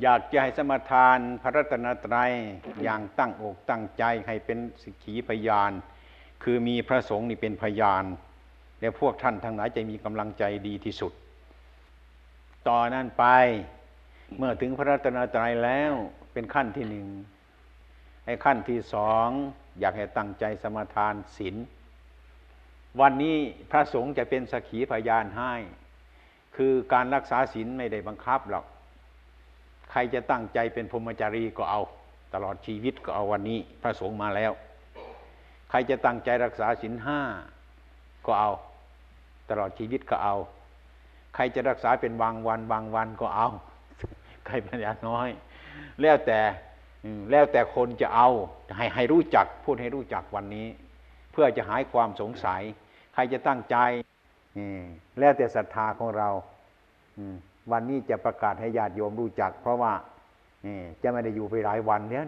อยากจะให้สมทานพระรัตนตรัยอย่างตั้งอกตั้งใจให้เป็นสิกขีพยาน คือมีพระสงฆ์นี่เป็นพยาน และพวกท่านทั้งหลายจะมีกำลังใจดีที่สุด ต่อนนั้นไป เมื่อถึงพระรัตนตรัยแล้วเป็นขั้นที่หนึ่งไอ้ขั้นที่สองอยากให้ตั้งใจสมทานศีลวันนี้พระสงฆ์จะเป็นสักขีพยานให้ คือการรักษาศีลไม่ได้บังคับหรอก ใครจะตั้งใจเป็นพรหมจารีก็เอา ตลอดชีวิตก็เอาวันนี้ พระสงฆ์มาแล้ว ใครจะตั้งใจรักษาศีลห้าก็เอา ตลอดชีวิตก็เอา ใครจะรักษาเป็นบางวัน บางวันก็เอา ใครปัญญาน้อย แล้วแต่แล้วแต่คนจะเอาให้ให้รู้จักพูดให้รู้จักวันนี้ เพื่อจะหายความสงสัย ใครจะตั้งใจแล้วแต่ศรัทธาของเรา วันนี้จะประกาศให้ญาติโยมรู้จัก เพราะว่าจะไม่ได้อยู่ไปหลายวันเนี้ย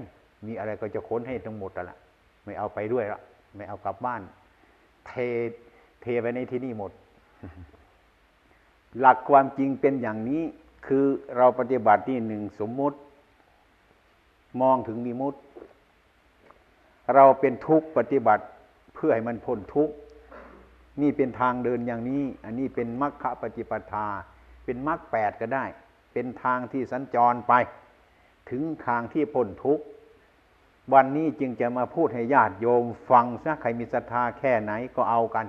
มีอะไรก็จะค้นให้ทั้งหมดละไม่เอาไปด้วยละไม่เอากลับบ้าน เทเทไปในที่นี่หมด หลักความจริงเป็นอย่างนี้คือเราปฏิบัติที่หนึ่งสมมุติ มองถึงนิมุติ เราเป็นทุกข์ปฏิบัติเพื่อให้มันพ้นทุกข์นี่เป็นทางเดินอย่างนี้ อันนี้เป็นมรรคปฏิปทา เป็นมรรคแปดก็ได้ เป็นทางที่สัญจรไป ถึงทางที่พ้นทุกข์วันนี้จึงจะมาพูดให้ญาติโยมฟังซะใครมีศรัทธาแค่ไหนก็เอากัน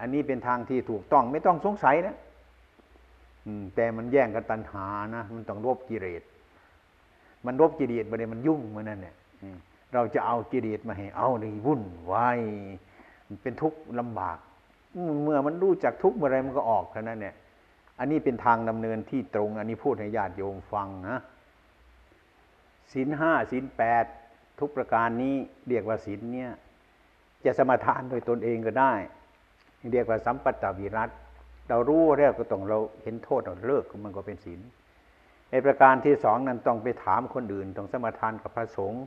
อันนี้เป็นทางที่ถูกต้องไม่ต้องสงสัยนะแต่มันแย่งกันตัณหานะมันต้องรบกิเลสมันรบกิเลสมาเลยมันยุ่งมันนั่นเนี่ยเราจะเอากิเลสมาให้เอาในวุ่นวายเป็นทุกข์ลำบาก เมื่อมันรู้จักทุกข์เมื่อไรมันก็ออกเท่านั้นเนี่ย อันนี้เป็นทางดำเนินที่ตรง อันนี้พูดให้ญาติโยมฟังนะศีลห้าศีลแปดทุกประการนี้เรียกว่าศีลเนี่ย จะสมาทานโดยตนเองก็ได้ เรียกว่าสัมปัตตวิรัตเรารู้แล้วก็ต้องเราเห็นโทษเราเลิกมันก็เป็นศีลในประการที่สองนั้นต้องไปถามคนอื่น ต้องสมาทานกับพระสงฆ์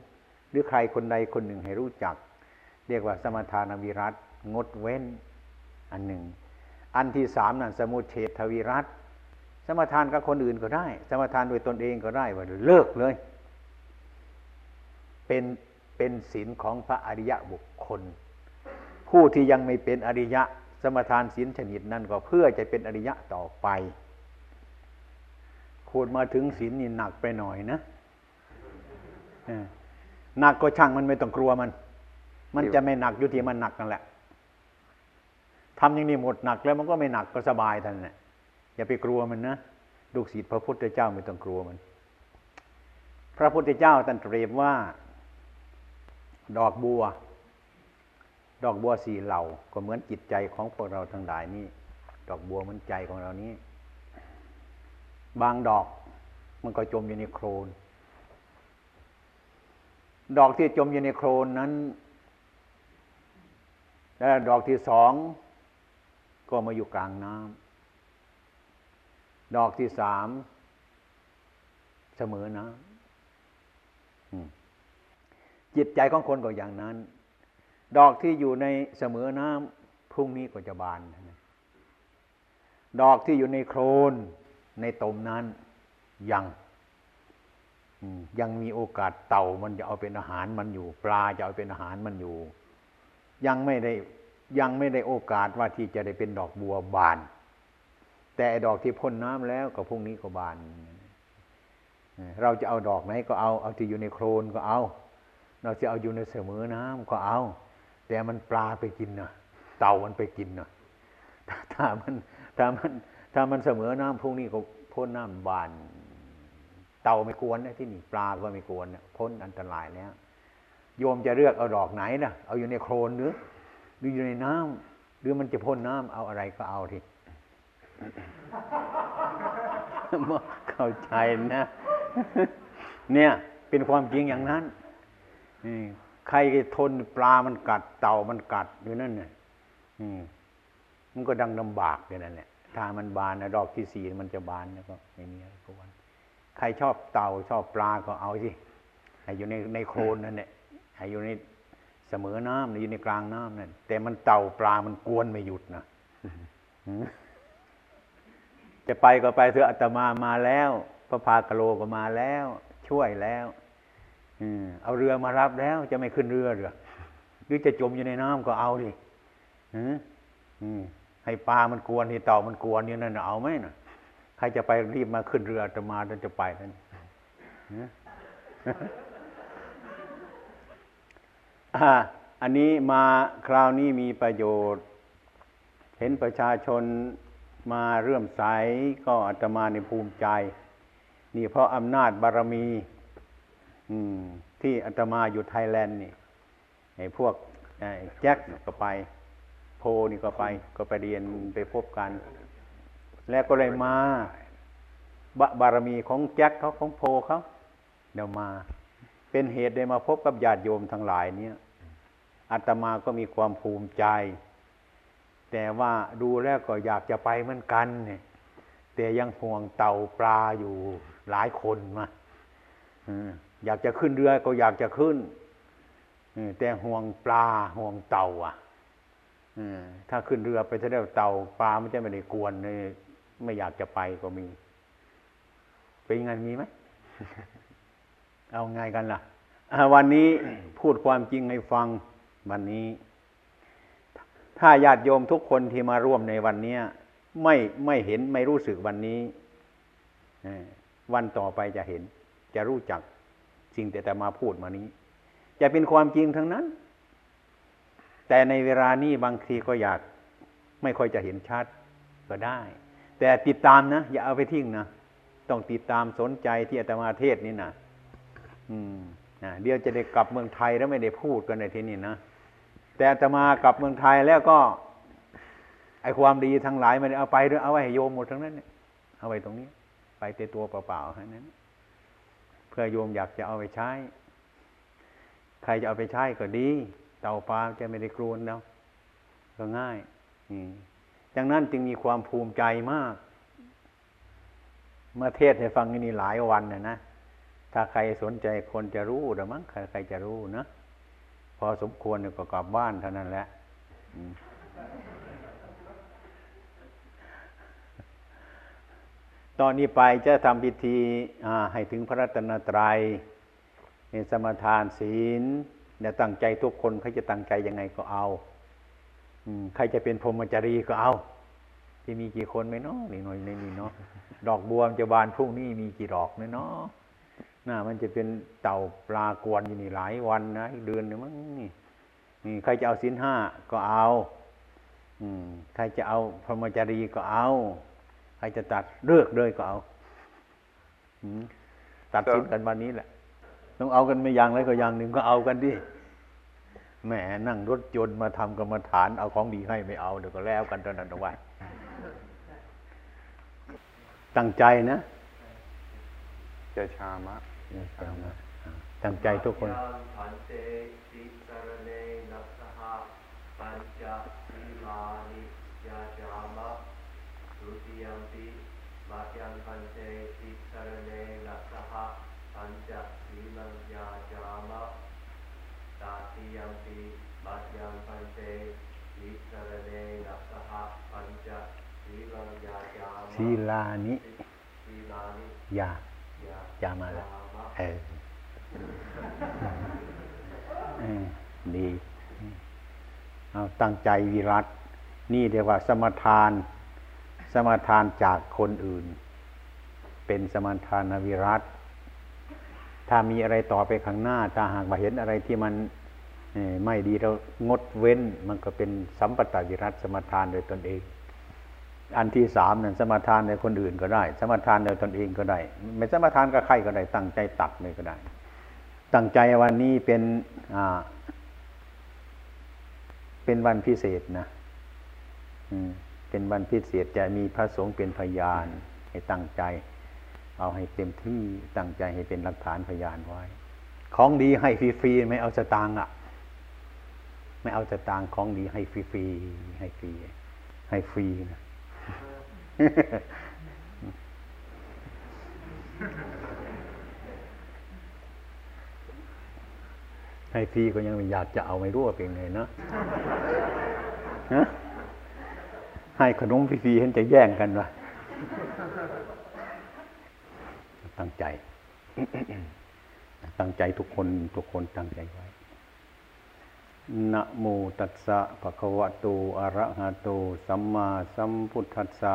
หรือใครคนใดคนหนึ่งให้รู้จัก เรียกว่าสมทานวิรัตงดเว้นอันหนึ่ง อันที่สามนั้นสมุเฉทวิรัตสมทานกับคนอื่นก็ได้ สมทานโดยตนเองก็ได้ว่าเลิกเลย เป็นเป็นศีลของพระอริยะบุคคล ผู้ที่ยังไม่เป็นอริยะ สมทานศีลชนิดนั้นก็เพื่อจะเป็นอริยะต่อไปคูดมาถึงศีลนี่หนักไปหน่อยนะหนักก็ช่างมันไม่ต้องกลัวมัน มันจะไม่หนักอยู่ที่มันหนักนั่นแหละ ทำอย่างนี้หมดหนักแล้วมันก็ไม่หนักก็สบายท่านแหละอย่าไปกลัวมันนะลูกศิษย์พระพุทธเจ้าไม่ต้องกลัวมัน พระพุทธเจ้าตรัสเตรียมว่า ดอกบัว ดอกบัวสีเหล่า ก็เหมือนจิตใจของพวกเราทั้งหลายนี่ดอกบัวมันใจของเรานี้ บางดอกมันก็จมอยู่ในโคลนดอกที่จมอยู่ในโคลนนั้น และดอกที่สอง ก็มาอยู่กลางน้ำดอกที่สามเสมอน้ำจิตใจของคนก็อย่างนั้น ดอกที่อยู่ในเสมอน้ำพรุ่งนี้ก็จะบาน ดอกที่อยู่ในโคลนในตมนั้นยังยังมีโอกาสเต่ามันจะเอาเป็นอาหารมันอยู่ ปลาจะเอาเป็นอาหารมันอยู่ ยังไม่ได้ ยังไม่ได้โอกาสว่าที่จะได้เป็นดอกบัวบาน แต่ดอกที่พ่นน้ำแล้วก็พรุ่งนี้ก็บาน เราจะเอาดอกไหนก็เอา เอาที่อยู่ในโคลนก็เอา เราจะเอาอยู่ในเสมอน้ำก็เอา แต่มันปลาไปกินนะเต่ามันไปกินนะถ้ามันถ้ามันถ้ามันเสมอน้ำพรุ่งนี้ก็พ่นน้ำบาน เต่าไม่กวนนะที่นี่ปลาก็ไม่กวนนะพ้นอันตรายแล้วโยมจะเลือกเอาดอกไหนนะเอาอยู่ในโคลนหรือ รืออยู่ในน้ำหรือมันจะพ่นน้ำเอาอะไรก็เอาทีเข้าใจนะ เนี่ย เป็นความจริงอย่างนั้นใครทนปลามันกัด เต่ามันกัดอยู่นั่นเนี่ยมันก็ดังลำบากอย่างนั้นแหละถ้ามันบานนะดอกที่สี่มันจะบานแล้วก็ไม่มีอะไรกวนใครชอบเต่าชอบปลาก็เอาสิให้อยู่ในในโคลนนั่นแหละให้อยู่ใน สมอน้ำอยู่ในกลางน้ำนั่นแต่มันเต่าปลามันกวนไม่หยุดนะจะไปก็ไปเถอะอาตมามาแล้ว พระพากโลก็มาแล้ว ช่วยแล้วเอาเรือมารับแล้วจะไม่ขึ้นเรือหรือหรือจะจมอยู่ในน้ำก็เอาดิให้ปลามันกวนให้เต่ามันกวนนี่นั่นเอาไหมน่ะใครจะไปรีบมาขึ้นเรือจะมาจะจะไปนั่น อันนี้มาคราวนี้มีประโยชน์ เห็นประชาชนมาเรื่มใสก็อาตมาในภูมิใจ นี่เพราะอำนาจบารมีมที่อาตมาอยู่ไทยแลนด์นี่ไอ้พวกไอ้แจ็คก็ไป โพนี่ก็ไป ก็ไปเรียนไปพบกัน แล้วก็เลยมาบบารมีของแจ็คเขาของโพเขาเดี๋ยวมา เป็นเหตุได้มาพบกับญาติโยมทั้งหลายเนี่ย อาตมาก็มีความภูมิใจ แต่ว่าดูแล้วก็อยากจะไปเหมือนกันเนี่ยแต่ยังห่วงเต่าปลาอยู่หลายคนมาอยากจะขึ้นเรือก็อยากจะขึ้นแต่ห่วงปลาห่วงเต่า อะถ้าขึ้นเรือไปถ้าได้เต่าปลาไม่ใช่ไม่ได้กวนเลยไม่อยากจะไปก็มี เป็นยังไงมีไหมเอาไงกันล่ะ วันนี้พูดความจริงให้ฟัง วันนี้ ถ้าญาติโยมทุกคนที่มาร่วมในวันนี้ไม่ไม่เห็นไม่รู้สึกวันนี้ วันต่อไปจะเห็น จะรู้จักสิ่งแต่แต่มาพูดมานี้ จะเป็นความจริงทั้งนั้น แต่ในเวลานี้บางทีก็อยากไม่ค่อยจะเห็นชัดก็ได้ แต่ติดตามนะ อย่าเอาไปทิ้งนะต้องติดตามสนใจที่อาตมาเทศนี่นะอืมนะเดี๋ยวจะได้กลับเมืองไทยแล้วไม่ได้พูดกันในที่นี่นะ แต่อาตมากลับเมืองไทยแล้วก็ไอความดีทั้งหลายม่ได้เอาไปด้วยเอาไว้ให้โยมหมดทั้งนั้นเนี่ยเอาไว้ตรงนี้ ไปแต่ตัวเปล่าๆนั้น เพื่อโยมอยากจะเอาไปใช้ ใครจะเอาไปใช้ก็ดี เต่าปลาจะไม่ได้กรวนแล้วก็ง่ายอืดังนั้นจึงมีความภูมิใจมาก เมื่อเทศให้ฟังนี่หลายวันนะนะถ้าใครสนใจคนจะรู้หรือมั้งใครจะรู้นะ อสมควรเนี่ยก็กลับบ้านเท่านั้นแหละตอนนี้ไปจะทำพิธีให้ถึงพระรัตนตรัยในสมทานศีลเนี่ยตั้งใจทุกคนใครจะตั้งใจยังไงก็เอาอมใครจะเป็นพรหมจรีก็เอาที่มีกี่คนไหมเนาะนี่หน่อยในนี่เนาะดอกบัวจะบานพรุ่งนี้มีกี่ดอกเนาะ น่ามันจะเป็นเต่าปลากวนอยู่นี่หลายวันนะเดือนนึงมั้งนี่นี่ใครจะเอาสินห้าก็เอา อืม ใครจะเอาพรหมจารีก็เอา ใครจะตัดเลือกเลยก็เอาอตัดสินกันวันนี้แหละ ต้องเอากันไม่อย่างไรก็อย่างหนึ่งก็เอากันดิแหมนั่งรถยนต์มาทำกรรมฐานเอาของดีให้ไม่เอาเดี๋ยวก็แล้วกันตอนนั้นเอาไว้ตั้งใจนะ เจชามะ ตั้งใจทุกคนพันเตติสรเนนัสหะปัญจศีลานิยาจามะทุติยมปิมายังพันเตติสระปัญจศีลาจามาติยมปิมายังพันเตติสรเนนัสหะปัญจศีลังยาจามานิศีลานิยาจามาแล้ว เออดี เอาตั้งใจวิรัต นี่เรียกว่า สมทาน สมทานจากคนอื่น เป็นสมทานวิรัต ถ้ามีอะไรต่อไปข้างหน้า ถ้าหากมาเห็นอะไรที่มันไม่ดีเรางดเว้น มันก็เป็นสัมปตวิรัตสมทานโดยตนเอง อันที่สามเนั่นสมาทานในคนอื่นก็ได้ สมาทานในตนเองก็ได้ ไม่สมาทานกับใครก็ได้ ตั้งใจตัดเลยก็ได้ ตั้งใจวันนี้เป็นอ่าเป็นวันพิเศษนะอืมเป็นวันพิเศษจะมีพระสงฆ์เป็นพยานให้ตั้งใจ เอาให้เต็มที่ตั้งใจให้เป็นหลักฐานพยานไว้ ของดีให้ฟรีๆไม่เอาสตางค์อะ ไม่เอาสตางค์ของดีให้ฟรีๆให้ฟรีให้ฟรีนะ ให้ฟรีก็ยังอยากจะเอาไม่รู้ว่าเป็นไงเนาะฮะให้ขนมฟรีๆเห็นจะแย่งกันวะตั้งใจ ตั้งใจทุกคนทุกคนตั้งใจไว้นะโมตัสสะภะคะวะโตอะระหะโต สัมมาสัมพุทธัสสะ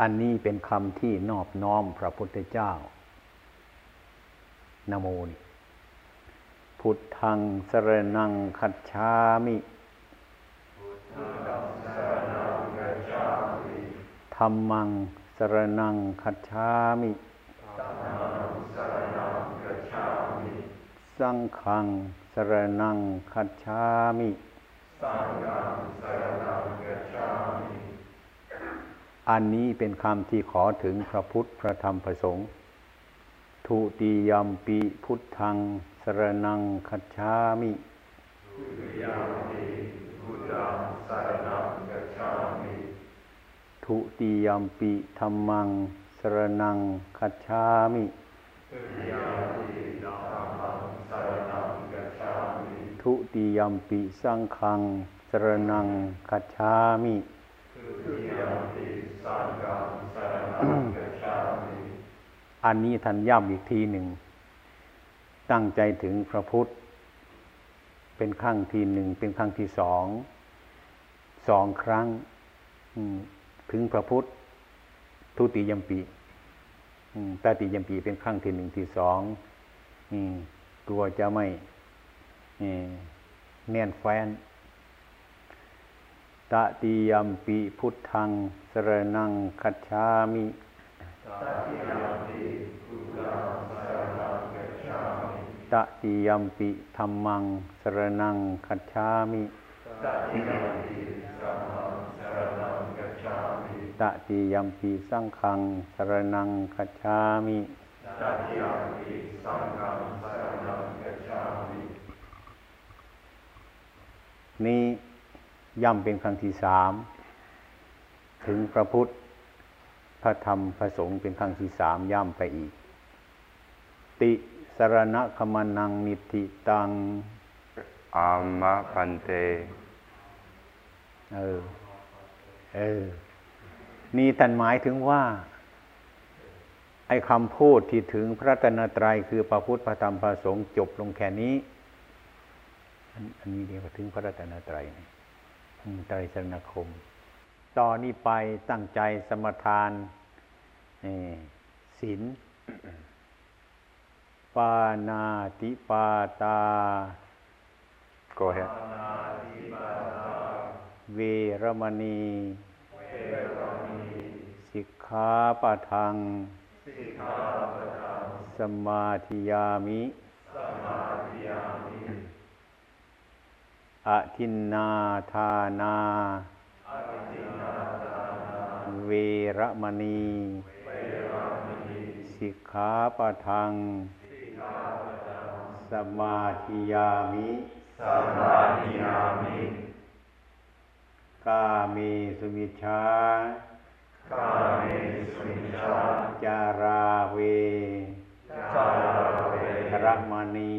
อันนี้เป็นคำที่นอบน้อมพระพุทธเจ้านโมนพุทธังสรนังคัจฉามิธรรมังสรนังคัจฉามิสังฆังสรนังคัจฉามิ อันนี้เป็นคำที่ขอถึงพระพุทธพระธรรมพระสงฆ์ทุติยมปีพุทธังสรนังคัจฉามิทุติยมปีธรรมังสรนังคัจฉามิทุติยมปีสังฆังสรนังคัจฉามิ อันนี้ท่านย้ำอีกทีหนึ่ง ตั้งใจถึงพระพุทธ เป็นครั้งที่หนึ่ง เป็นครั้งที่สอง สองครั้งถึงพระพุทธ ทุติยมปีตติยมปีเป็นครั้งที่หนึ่งที่สองกลัวจะไม่เอ่อแน่นแฟน ตติยมปีพุทธังสรนังคัจฉามิตติยมปิธรรมังสรนังคัจฉามิตติยมปิสังฆังสรนังคัจฉามินี้ย่ำเป็นครั้งที่สามถึงพระพุทธ พระธรรม พระสงฆ์เป็นครั้งที่สามย่ำไปอีก ติสรณคมนังนิติตัง อามะพันเต เออ เออ นี่ท่านหมายถึงว่า ไอ้คำพูดที่ถึงพระตนตรัยคือพระพุทธ พระธรรม พระสงฆ์จบลงแค่นี้ อันอันนี้เรียกว่าถึงพระรัตนตรัยนะอืม ไตรสรณคม ต่อนนี้ไปตั้งใจสมทานเอ่อศีลปานาติปาตา go ahead เวรมณีสิกขาปะทัง สมาธิยามิ อทินนาทานา เวรมณี สิกขาปะทัง สมาธิยามิกาเมสุมิชฌาจาราเวรมณี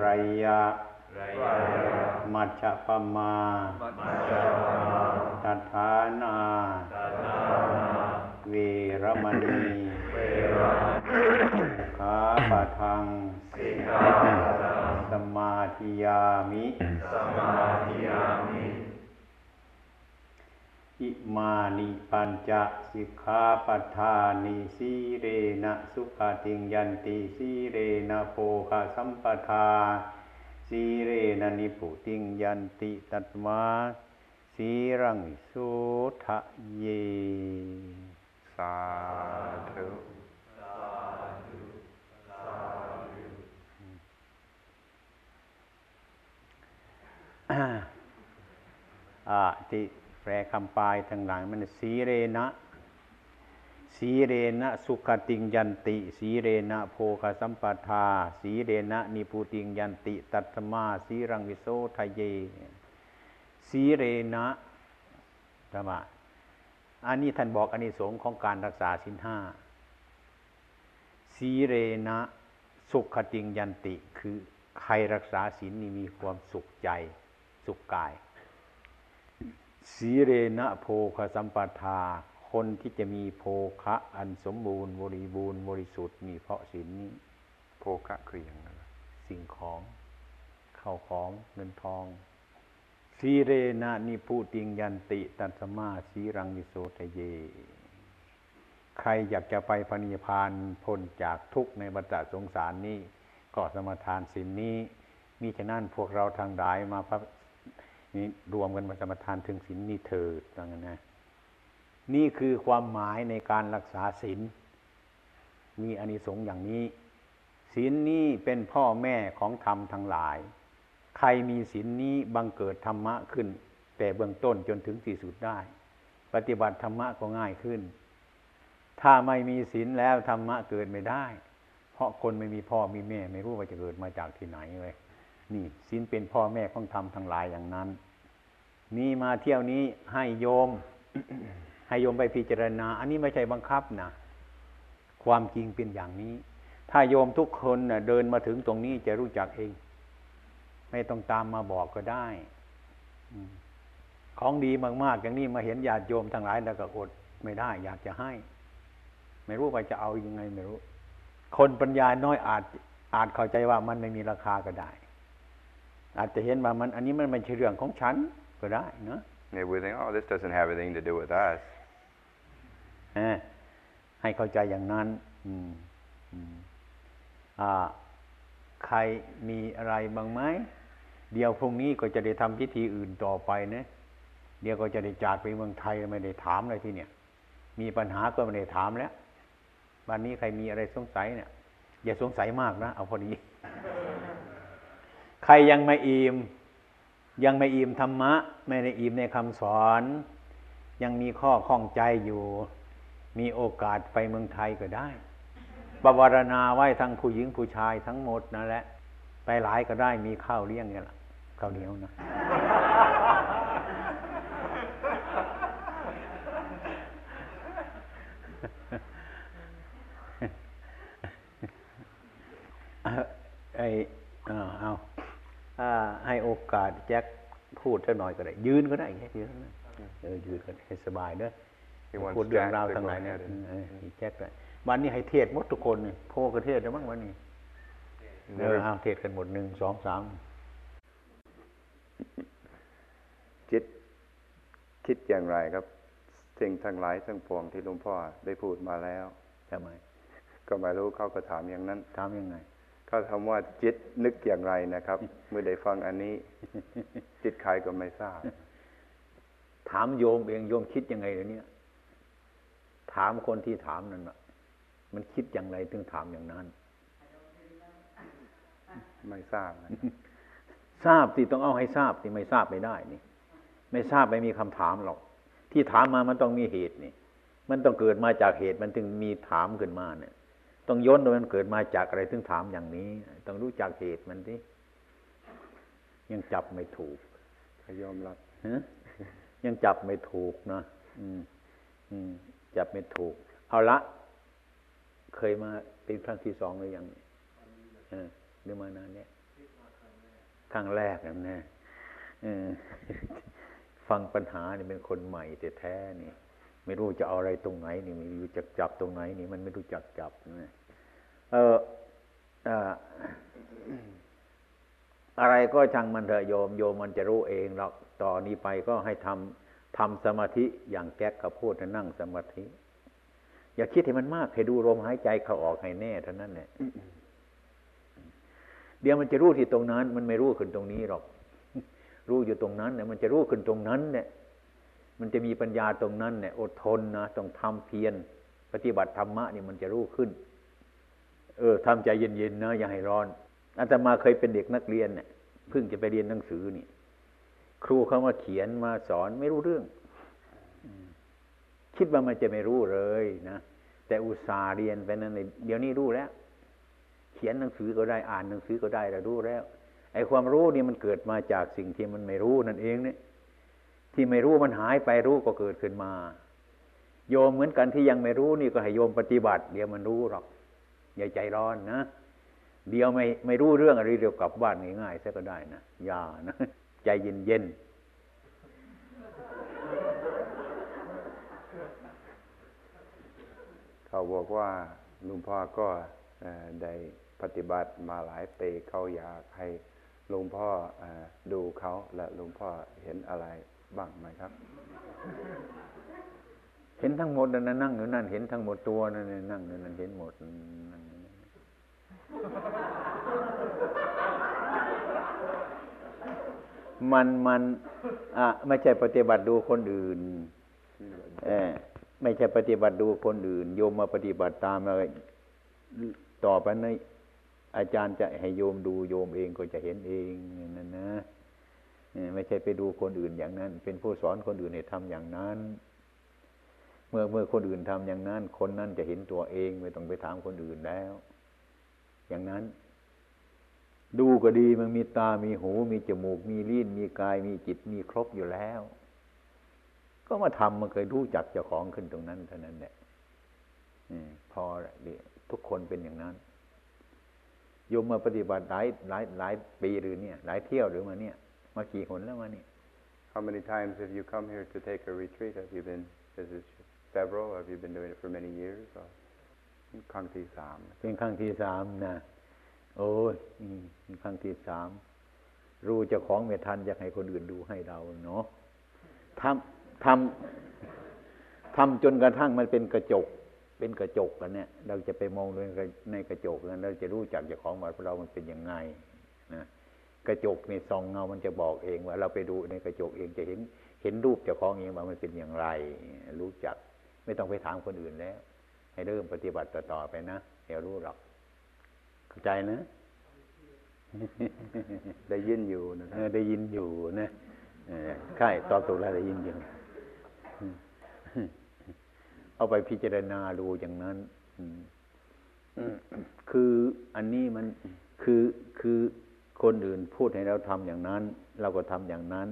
ไรยะมัชฌปมาตัฏฐานาเวมณีขาปะทังสมาธิยามิ อิมานิปัญจสิกขาปัฏฐานิสีเรนะสุขติงยันติสีเรนะโภคะสัมปทาสีเรนะนิพุติงยันติตัตมาสีรังสุทะเย สาธุอาที่ แปลคำปลายทางหลังมันสีเรนะ สีเรนะสุขติงยันติ สีเรนะโภคสัมปทา สีเรนะนิพุติงยันติ ตัตมาสีรังวิโสทะเย สีเรนะธรรมะอันนี้ท่านบอกอันนี้สงของการรักษาสินห้าสีเรนะสุขติงยันติคือใครรักษาศีลนี่มีความสุขใจ สุขกาย สีเรนะโภคสัมปทา คนที่จะมีโภคะอันสมบูรณ์ บริบูรณ์บริสุทธิ์มีเพราะศีลนี้ โภคะคืออย่างนั้นสิ่งของเข้าวของเงินทองสีเรนะนิพุติงยันติ ตัสมาสีรังวิโสทะเย ใครอยากจะไปพระนิพพานพ้นจากทุกข์ในบัฏสงสารนี้ ก็สมทานสินนี้ มีฉะนั้นพวกเราทางหลายมาพระ นี่รวมกันมาสมทานถึงศีลนี้เถิดดังนั้นนะนี่คือความหมายในการรักษาศีลมีอานิสงส์อย่างนี้ศีลนี้เป็นพ่อแม่ของธรรมทั้งหลาย ใครมีศีลนี้บังเกิดธรรมะขึ้น แต่เบื้องต้นจนถึงที่สุดได้ ปฏิบัติธรรมะก็ง่ายขึ้น ถ้าไม่มีศีลแล้วธรรมะเกิดไม่ได้ เพราะคนไม่มีพ่อมีแม่ ไม่รู้ว่าจะเกิดมาจากที่ไหนเลย นี่ศีลเป็นพ่อแม่ของธรรมทั้งหลายอย่างนั้น นี่มาเที่ยวนี้ให้โยม ให้โยมไปพิจารณา อันนี้ไม่ใช่บังคับนะความจริงเป็นอย่างนี้ ถ้าโยมทุกคนนะเดินมาถึงตรงนี้จะรู้จักเอง ไม่ต้องตามมาบอกก็ได้ของดีมากๆ อย่างนี้มาเห็นญาติโยมทั้งหลายแล้วก็อดไม่ได้ อยากจะให้ ไม่รู้ว่าจะเอาอยัางไงไม่รู้ คนปัญญาน้อยอาจอาจเข้าใจว่ามันไม่มีราคาก็ได้ อาจจะเห็นว่ามันอันนี้มันไม่ใช่เรื่องของฉันก็ได้เนาะ Yeah, we think, oh, this doesn't have anything to do with us. เออให้เข้าใจอย่างนั้นอืมอืมอ่าใครมีอะไรบ้างไหมเดี๋ยวพรุ่งนี้ก็จะได้ทำพิธีอื่นต่อไปนะเดี๋ยวก็จะได้จากไปเมืองไทยไม่ได้ถามเลยที่เนี่ย มีปัญหาก็ไม่ได้ถามแล้ววันนี้ใครมีอะไรสงสัยเนี่ยอย่าสงสัยมากนะเอาพอดี ใครยังไม่อิ่มยังไม่อิ่มธรรมะ ไม่ได้อิ่มในคำสอน ยังมีข้อข้องใจอยู่ มีโอกาสไปเมืองไทยก็ได้บวารณาไว้ทั้งผู้หญิงผู้ชายทั้งหมดนั่นแหละ ไปหลายก็ได้มีข้าวเลี้ยงกันละข้าวเหนียวนะ ไอ้เอาเอา ถ้าให้โอกาสแจ็คพูดสักหน่อยก็ได้ ยืนก็ได้แค่ยืนนะเออยืนก็ได้ให้สบายเด้อ He wants พูดเรื่อง Jack ราว to ทั้ง go หลายเนี่ย ahead เอ and- อให้แจ็คเลยวันนี้ให้เทศหมดทุกคนเนี่ยโพกระเทศได้บ้างวันนี้เออเอาเทศกันหมดหนึ่งสองสามจิตคิดอย่างไรครับ สิ่งทั้งหลายทั้งปวงที่หลวงพ่อได้พูดมาแล้วทำไมก็ไม่รู้เขาก็ถามอย่างนั้นทำยังไงเขาทำว่าจิตนึกอย่างไรนะครับ เมื่อได้ฟังอันนี้ จิตใครก็ไม่ทราบ ถามโยมเองโยมคิดยังไงเดี๋ยวนี้ถามคนที่ถามนั่นน่ะมันคิดอย่างไรถึงถามอย่างนั้น ไม่ทราบนะทราบสิต้องเอาให้ทราบสิไม่ทราบไม่ได้นี่ ไม่ทราบไม่มีคำถามหรอก ที่ถามมามันต้องมีเหตุนี่ มันต้องเกิดมาจากเหตุมันถึงมีถามขึ้นมาเนี่ย ต้องย้อนว่ามันเกิดมาจากอะไรถึงถามอย่างนี้ ต้องรู้จักเหตุมันสิยังจับไม่ถูกเขายอมรับฮะยังจับไม่ถูกนะอืม อืม จับไม่ถูก เอาละ เคยมาเป็นครั้งที่สองหรือยังเออหรือมานานเนี่ยครั้งแรกนะแน่เออฟังปัญหานี่เป็นคนใหม่แต่แท้ๆนี่ ไม่รู้จะเอาอะไรตรงไหนนี่ไม่รู้จักจับตรงไหนนี่มันไม่รู้จักจับนะเออเอออะไรก็ช่างมันเถอะโยมโยมมันจะรู้เองหรอกต่อนนี้ไปก็ให้ทำทำสมาธิอย่างแก๊กกับพูดนั่งสมาธิ อย่าคิดให้มันมากให้ดูลมหายใจเข้าออกให้แน่เท่านั้นแหละเดี๋ยวมันจะรู้ที่ตรงนั้น มันไม่รู้ขึ้นตรงนี้หรอก รู้อยู่ตรงนั้นเนี่ยมันจะรู้ขึ้นตรงนั้นเนี่ย มันจะมีปัญญาตรงนั้นเนี่ยอดทนนะต้องทำเพียรปฏิบัติธรรมะนี่มันจะรู้ขึ้น เออทำใจเย็นๆนะอย่าให้ร้อนอาตมาเคยเป็นเด็กนักเรียนเนี่ยเพิ่งจะไปเรียนหนังสือนี่ ครูเขามาเขียนมาสอนไม่รู้เรื่องคิดว่ามันจะไม่รู้เลยนะแต่อุตส่าห์เรียนไปนั้นเดี๋ยวนี้รู้แล้ว เขียนหนังสือก็ได้อ่านหนังสือก็ได้เรารู้แล้วไอ้ความรู้นี่มันเกิดมาจากสิ่งที่มันไม่รู้นั่นเองเนี่ย ที่ไม่รู้มันหายไปรู้ก็เกิดขึ้นมา โยมเหมือนกันที่ยังไม่รู้นี่ก็ให้โยมปฏิบัติ เดี๋ยวมันรู้หรอกอย่าใจร้อนนะ เดี๋ยวไม่ไม่รู้เรื่องอะไรเดี๋ยวกลับบ้านง่ายๆซะก็ได้นะอย่านะใจเย็นๆเขาบอกว่าลุงพ่อก็ได้ปฏิบัติมาหลายปีเขาอยากให้ลวงพ่อดูเขาและลวงพ่อเห็นอะไร บ้างไหมครับ เห็นทั้งหมดนั่นนั่งอยู่นั่นเห็นทั้งหมดตัวนั่นนั่งอยู่นั่นเห็นหมดนั่นมันมันอะไม่ใช่ปฏิบัติดูคนอื่นเออไม่ใช่ปฏิบัติดูคนอื่น โยมมาปฏิบัติตามอะไรต่อไปในอาจารย์จะให้โยมดูโยมเองก็จะเห็นเองนั่นนะ ไม่ใช่ไปดูคนอื่นอย่างนั้น เป็นผู้สอนคนอื่นให้ทำอย่างนั้น เมื่อเมื่อคนอื่นทำอย่างนั้น คนนั้นจะเห็นตัวเองไม่ต้องไปถามคนอื่นแล้ว อย่างนั้น ดูก็ดีมันมีตา มีหู มีจมูก มีลิ้น มีกาย มีจิต มีครบอยู่แล้ว ก็มาทำมันเคยรู้จักเจ้าของขึ้นตรงนั้นเท่านั้นแหละพอทุกคนเป็นอย่างนั้นโยมมาปฏิบัติหลายหลายหลายปีหรือเนี่ย หลายเที่ยวหรือมาเนี่ย มากี่หนแล้วมาเนี่ย How many times have you come here to take a retreat? Have you been is it several? Have you been doing it for many years? Or ครั้งที่สาม เป็นครั้งที่สามนะ โอ้ยครั้งที่สาม รู้เจ้าของไม่ทันอยากให้คนอื่นดูให้เราเนาะทำทำทำจนกระทั่งมันเป็นกระจก เป็นกระจกกันเนี่ย เราจะไปมองในกระจกนั้นเราจะรู้จักเจ้าของว่าเรามันเป็นยังไงนะ กระจกในซองเงา มันจะบอกเองว่า เราไปดูในกระจกเองจะเห็นเห็นรูปเจ้าของเองว่ามันเป็นอย่างไร รู้จัก ไม่ต้องไปถามคนอื่นแล้ว ให้เริ่มปฏิบัติต่อไปนะเดี๋ยวรู้หรอก เข้าใจนะ ได้ยินอยู่นะได้ยินอยู่นะใช่ตอบถูกแล้วได้ยินอยู่เอาไปพิจารณาดูอย่างนั้นคืออันนี้มันคือคือ คนอื่นพูดให้เราทำอย่างนั้น เราก็ทำอย่างนั้น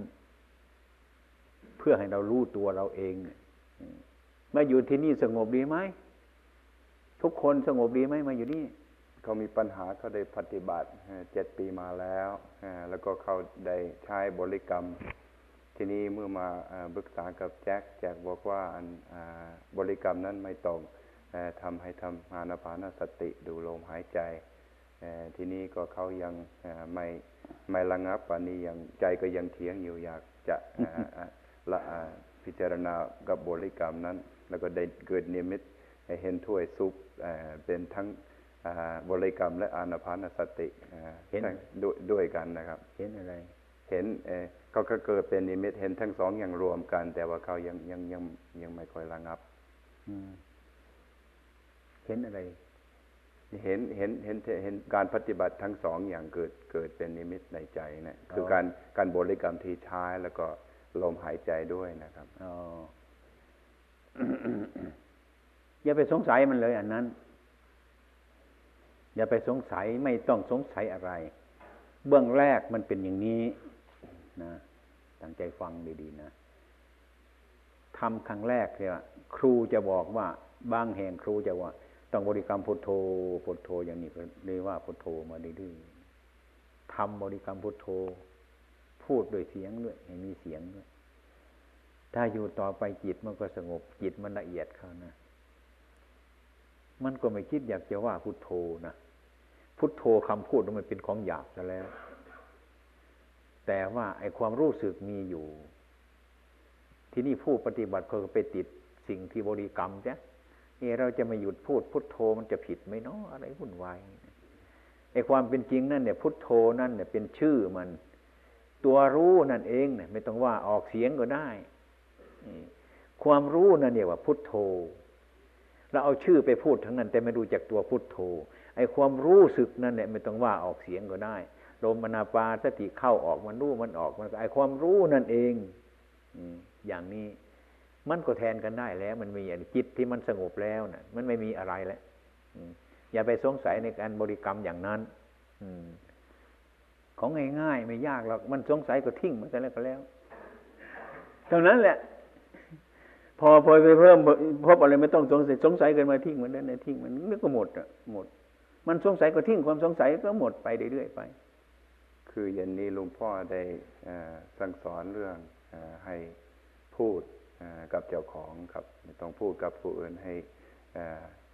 เพื่อให้เรารู้ตัวเราเองมาอยู่ที่นี่สงบดีไหมทุกคนสงบดีไหมมาอยู่นี่เขามีปัญหาเขาได้ปฏิบัติเจ็ดปีมาแล้วแล้วก็เขาได้ใช้บริกรรม ทีนี้เมื่อมาปรึกษากับแจ็คแจ็คบอกว่าบริกรรมนั้นไม่ตรงทำให้ทำอานาปานสติดูลมหายใจ ทีนี้ก็เขายังไม่ไม่ระงับปันนี้ยังใจก็ยังเถียงอยู่อยากจะละพิจารณากับบริกรรมนั้น แล้วก็ได้เกิดนิมิตเห็นถ้วยซุปเป็นทั้งบริกรรมและอานาปานสติเห็นด้วยกันนะครับ เห็นอะไร เห็นเขาก็เกิดเป็นนิมิตเห็นทั้งสองอย่างรวมกัน แต่ว่าเขายังยังยังยังไม่ค่อยระงับเห็นอะไร เห็นเห็นเห็นเห็นการปฏิบัติทั้งสองอย่างเกิดเกิดเป็นนิมิตในใจนะคือการการบริกรรมทีท้ายแล้วก็ลมหายใจด้วยนะครับออย่าไปสงสัยมันเลยอันนั้น อย่าไปสงสัยไม่ต้องสงสัยอะไร เบื้องแรกมันเป็นอย่างนี้นะตั้งใจฟังดีๆนะทำครั้งแรกเนี่ยครูจะบอกว่าบางแห่งครูจะว่า ต้องบริกรรมพุทโธพุทโธอย่างนี้เรียกว่าพุทโธมาดื้อทำบริกรรมพุทโธ พูดด้วยเสียงด้วยให้มีเสียงด้วยถ้าอยู่ต่อไปจิตมันก็สงบจิตมันละเอียดเข้านะ มันก็ไม่คิดอยากจะว่าพุทโธนะพุทโธคำพูดมันเป็นของหยาบซะแล้ว แต่ว่าไอ้ความรู้สึกมีอยู่ ที่นี่ผู้ปฏิบัติก็ไปติดสิ่งที่บริกรรมจ้ะ เอเราจะม่หยุดพูดพุทโธมันจะผิดไหมเนาะอะไรวุ่นวายไอ้ความเป็นจริงนั่นเนี่ยพุทโธนั่นเนี่ยเป็นชื่อมัน ตัวรู้นั่นเองเนี่ยไม่ต้องว่าออกเสียงก็ได้ความรู้นั่นเนี่ยว่าพุทโธเราเอาชื่อไปพูดทั้งนั้น แต่ไม่รู้จักตัวพุทโธไอ้ความรู้สึกนั่นเนี่ยไม่ต้องว่าออกเสียงก็ได้ลมมนาปาสติเข้าออกมันรู้มันออกมันไอ้ความรู้นั่นเองอย่างนี้ มันก็แทนกันได้แล้ว มันมีจิตที่มันสงบแล้วนะ่ะ มันไม่มีอะไรแล้วอย่าไปสงสัยในการบริกรรมอย่างนั้นอของง่ายๆไม่ยากหรอกมันสงสัยก็ทิ้งมันกันแล้วก็แล้วเท่านั้นแหละ พอพอไปเพิ่มพบอะไรไม่ต้องสงสัยสงสัยกันมาทิ้งมันนั้นทิ้งมันนึกก็หมดอะหมด มันสงสัยก็ทิ้งความสงสัยก็หมดไปเรื่อยๆไป คือเย็นนี้ลวงพ่อได้สั่งสอนเรื่องอให้พูด กับเจ้าของครับไม่ต้องพูดกับผู้อื่นให้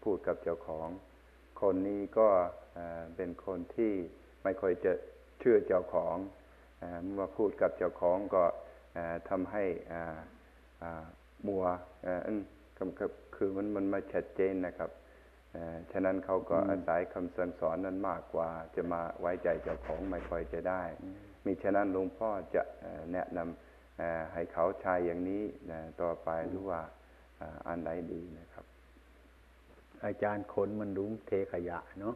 พูดกับเจ้าของ คนนี้ก็เป็นคนที่ไม่ค่อยจะเชื่อเจ้าของเมื่อพูดกับเจ้าของก็ทำให้มัวคือมันมันไม่ชัดเจนนะครับฉะนั้นเขาก็อาศัยคำสั่งสอนนั้นมากกว่า จะมาไว้ใจเจ้าของไม่ค่อยจะได้ มีฉะนั้นหลวงพ่อจะแนะนำ ให้เขาใช้อย่างนี้ต่อไปหรือว่าอันใดดีนะครับ อาจารย์คนมันรู้เทขยะเนาะ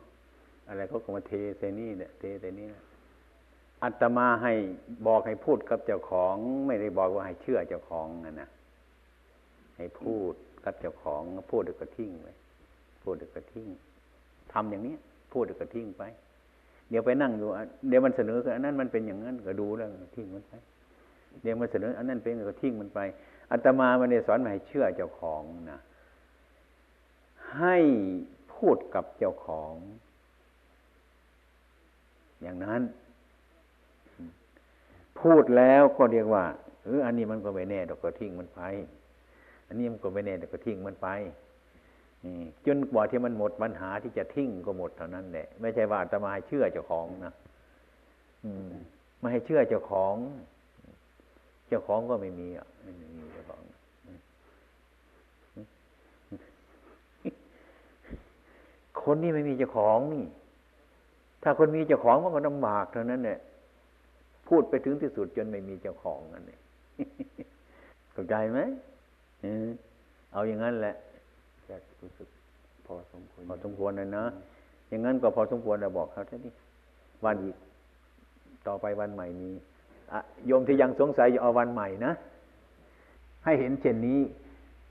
อะไรเขาก็มาเทเซนี่เนี่ยเทเซนี่อัตมาให้บอกให้พูดกับเจ้าของ ไม่ได้บอกว่าให้เชื่อเจ้าของนะนะให้พูดกับเจ้าของพูดแล้วก็ทิ้งไปพูดแล้วก็ทิ้งทำอย่างนี้พูดแล้วก็ทิ้งไป เดี๋ยวไปนั่งดูเดี๋ยวมันเสนออันนั้นมันเป็นอย่างนั้นก็ดูแล้วทิ้งมันไป เดี๋ยวมันเสนออันนั้นเป็นก็ทิ้งมันไปอัตมามันเนี่ยสอนมาให้เชื่อเจ้าของนะให้พูดกับเจ้าของ อย่างนั้น พูดแล้วก็เรียกว่าเอออันนี้มันก็ไม่แน่ดอกก็ทิ้งมันไป อันนี้มันก็ไม่แน่ดอกก็ทิ้งมันไปจนกว่าที่มันหมดปัญหาที่จะทิ้งก็หมดเท่านั้นแหละไม่ใช่ว่าจะมาให้เชื่อเจ้าของนะไม่ให้เชื่อเจ้าของ จ้าของก็ไม่มีอะไม่มีเจ้าของคนนี้ไม่มีเจ้าของนี่ ถ้าคนมีเจ้าของมันก็ลำบากเท่านั้นเนี่ยพูดไปถึงที่สุดจนไม่มีเจ้าของนั่นเองเข้าใจไหมเอาอย่างนั้นแหละจะรู้สึกพอสมควรพอสมควรเลยนะอย่างนั้นก็พอสมควรเราบอกเขาท่านี้วันอีกต่อไปวันใหม่มี โยมที่ยังสงสัยอย่าเอาวันใหม่นะ ให้เห็นเช่นนี้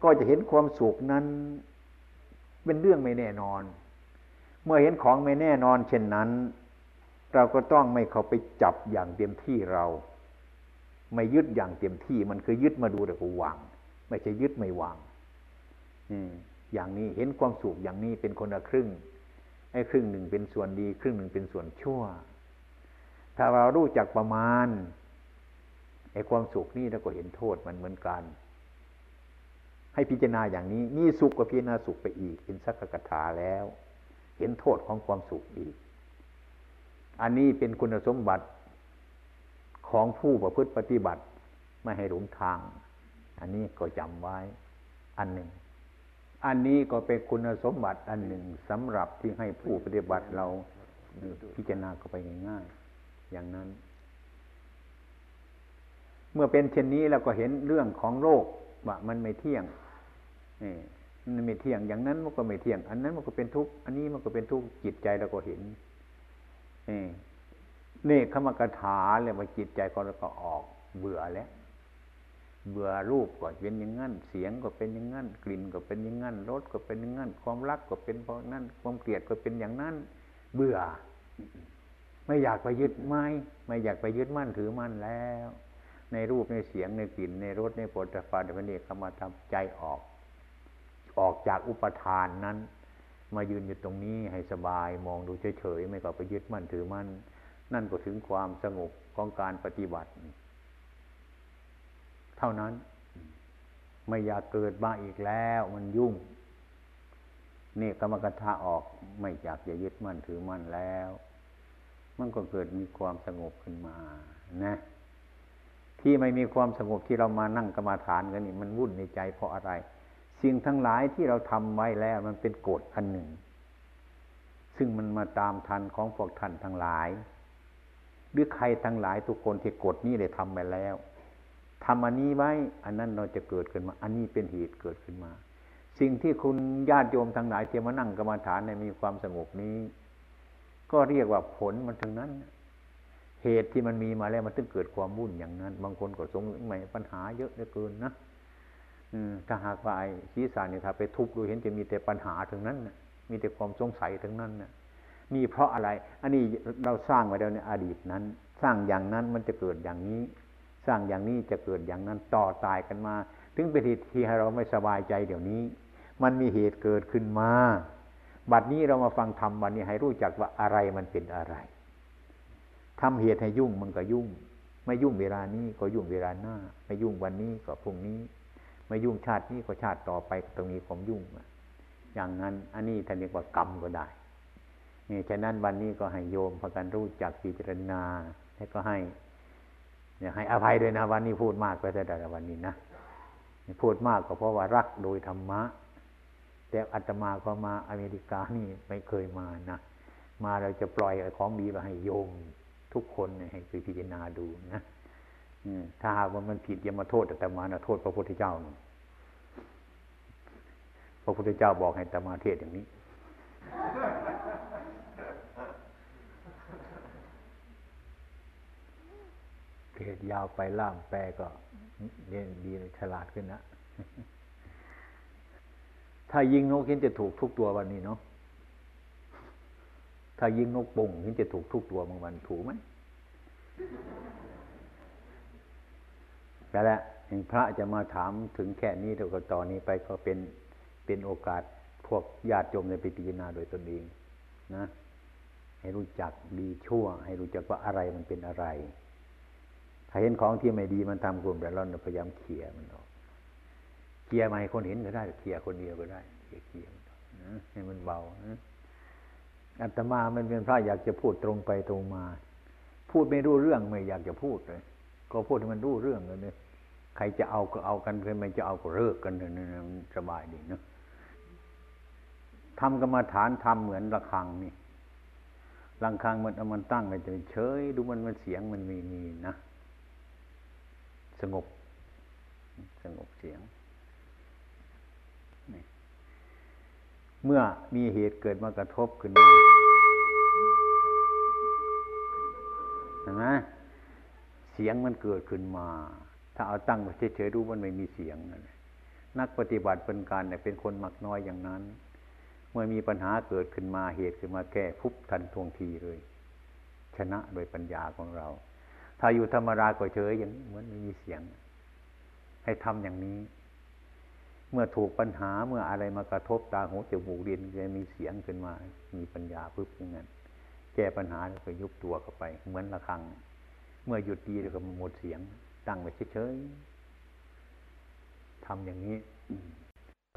ก็จะเห็นความสุขนั้น เป็นเรื่องไม่แน่นอน เมื่อเห็นของไม่แน่นอน เช่นนั้น เราก็ต้องไม่เข้าไปจับอย่างเต็มที่เรา ไม่ยึดอย่างเต็มที่ มันคือยึดมาดูแต่ก็วางไม่ใช่ยึดไม่วางอย่างนี้เห็นความสุขอย่างนี้เป็นคนละครึ่งไอ้ครึ่งหนึ่งเป็นส่วนดี ครึ่งหนึ่งเป็นส่วนชั่ว ถ้าเรารู้จักประมาณ ไอ้ความสุขนี่เราก็เห็นโทษมันเหมือนกัน ให้พิจารณาอย่างนี้ นี่สุขก็พิจารณาสุขไปอีก เป็นสักกถาแล้ว เห็นโทษของความสุขอีก อันนี้เป็นคุณสมบัติของผู้ประพฤติปฏิบัติไม่ให้หลงทาง อันนี้ก็จำไว้อันหนึ่ง อันนี้ก็เป็นคุณสมบัติอันหนึ่งสำหรับที่ให้ผู้ปฏิบัติเราพิจารณาเข้าไปง่ายๆอย่างนั้น เมื่อเป็นเช่นนี้เราก็เห็นเรื่องของโลกว่ามันไม่เที่ยงนี่มันไม่เที่ยงอย่างนั้นมันก็ไม่เที่ยง อันนั้นมันก็เป็นทุกข์อันนี้มันก็เป็นทุกข์จิตใจเราก็เห็นนี่ขมกถาเลยว่าจิตใจของเราก็ออกเบื่อแล้วเบื่อรูปก็เป็นอย่างนั้น เสียงก็เป็นอย่างนั้น กลิ่นก็เป็นอย่างนั้นรสก็เป็นอย่างนั้น ความรักก็เป็นเพราะนั้น ความเกลียดก็เป็นอย่างนั้น เบื่อ ไม่อยากไปยึดไม่ไม่อยากไปยึดมั่นถือมั่นแล้ว ในรูปในเสียงในกลิ่นในรสในปฏฐาในพระเนคขมาทำใจออก ออกจากอุปทานนั้น มายืนอยู่ตรงนี้ให้สบายมองดูเฉยๆไม่ก็ไปยึดมั่นถือมั่นนั่นก็ถึงความสงบของการปฏิบัติ เท่านั้นไม่อยากเกิดมาอีกแล้วมันยุ่งนี่กรรมกถาออกไม่อยากจะยึดมั่นถือมั่นแล้ว มันก็เกิดมีความสงบขึ้นมานะ ที่ไม่มีความสงบที่เรามานั่งกรรมาฐานกันนี่มันวุ่นในใจเพราะอะไร สิ่งทั้งหลายที่เราทำไว้แล้วมันเป็นกฎอันหนึ่ง ซึ่งมันมาตามทันของพวกท่านทั้งหลาย หรือใครทั้งหลายทุกคนที่กฎนี้ได้ทำไปแล้วทำอันนี้ไว้ อันนั้นเราจะเกิดขึ้นมา อันนี้เป็นเหตุเกิดขึ้นมา สิ่งที่คุณญาติโยมทั้งหลายที่มานั่งกรรมฐานในมีความสงบนี้ ก็เรียกว่าผลมันถึงนั้น เหตุที่มันมีมาแล้วมันถึงเกิดความวุ่นอย่างนั้น บางคนก็สงสัยปัญหาเยอะเหลือเกินนะถ้าหากว่าไอ้ศีรษะเนี่ยถ้าไปทุบดูเห็นจะมีแต่ปัญหาถึงนั้นนะมีแต่ความสงสัยถึงนั้นนะนี่เพราะอะไร อันนี้เราสร้างไว้แล้วในอดีตนั้น สร้างอย่างนั้นมันจะเกิดอย่างนี้ สร้างอย่างนี้จะเกิดอย่างนั้นต่อตายกันมา ถึงเป็นเหตุที่ให้เราไม่สบายใจเดี๋ยวนี้ มันมีเหตุเกิดขึ้นมา บัดนี้เรามาฟังธรรมวันนี้ให้รู้จักว่าอะไรมันเป็นอะไร ทำเหตุให้ยุ่งมันก็ยุ่ง ไม่ยุ่งเวลานี้ก็ยุ่งเวลาหน้า ไม่ยุ่งวันนี้ก็พรุ่งนี้ ไม่ยุ่งชาตินี้ก็ชาติต่อไปตรงนี้ผมยุ่งอย่างนั้นอันนี้ท่านเรียกว่ากรรมก็ได้นี่ฉะนั้นวันนี้ก็ให้โยมพากันรู้จักพิจารณาแล้วก็ให้เนี่ยให้อภัยด้วยนะวันนี้พูดมากไปแต่แต่วันนี้นะพูดมากก็เพราะว่ารักโดยธรรมะ แต่อาตมาก็มาอเมริกานี่ไม่เคยมานะมาเราจะปล่อยของดีมาให้โยม ทุกคนให้ไปพิจารณาดูนะถ้าหากว่ามันผิดอย่ามาโทษแต่มานะโทษพระพุทธเจ้าพระพุทธเจ้าบอกให้ตมาเทศอย่างนี้ เทศยาวไปล่ามแปลก็เรียนดีฉลาดขึ้นนะ ถ้ายิงนกเห็นจะถูกทุกตัววันนี้เนาะ ถ้ายิงนกปงเห็นจะถูกทุกตัวบางวันถูกไหมแต่ละพระจะมาถามถึงแค่นี้แล้วก็ตอนนี้ไปก็เป็นเป็นโอกาสพวกญาติโยมในไปพิจารณาโดยตนเองนะ ให้รู้จักดีชั่ว ให้รู้จักว่าอะไรมันเป็นอะไร ถ้าเห็นของที่ไม่ดีมันทำกลุ่มแต่เราพยายามเขี่ยมันออกเขี่ยมาให้คนเห็นก็ได้เขี่ยคนเดียวก็ได้เขี่ยเขี่ยนะให้มันเบานะ อัตมามันเป็นพระอยากจะพูดตรงไปตรงมา พูดไม่รู้เรื่องไม่อยากจะพูดเลย ก็พูดให้มันรู้เรื่องกันเลยใครจะเอาก็เอากันใครไม่จะเอาก็เลิกกันเลยมันสบายดีเนาะทำกรรมาฐานทำเหมือนระฆังนี่ระฆังมันเอามันตั้งไปเฉยดูมันมันเสียงมันมีมีนะ สงบ สงบเสียง เมื่อมีเหตุเกิดมากระทบขึ้นมาเห็นไหมเสียงมันเกิดขึ้นมา ถ้าเอาตั้งเฉยๆรู้มันไม่มีเสียงนักปฏิบัติเป็นการเป็นคนมักน้อยอย่างนั้น เมื่อมีปัญหาเกิดขึ้นมาเหตุขึ้นมาแก้พุบทันทวงทีเลย ชนะโดยปัญญาของเรา ถ้าอยู่ธรรมดาก็เฉยอย่างเหมือนไม่มีเสียง ให้ทำอย่างนี้ เมื่อถูกปัญหาเมื่ออะไรมากระทบตาหูจมูกดินจะมีเสียงขึ้นมา มีปัญญาปึ๊บอย่างนั้นแก้ปัญหาแล้วก็ยุบตัวเข้าไป เหมือนระฆัง เมื่อหยุดดีแล้วก็หมดเสียง ตั้งไว้เฉยๆทำอย่างนี้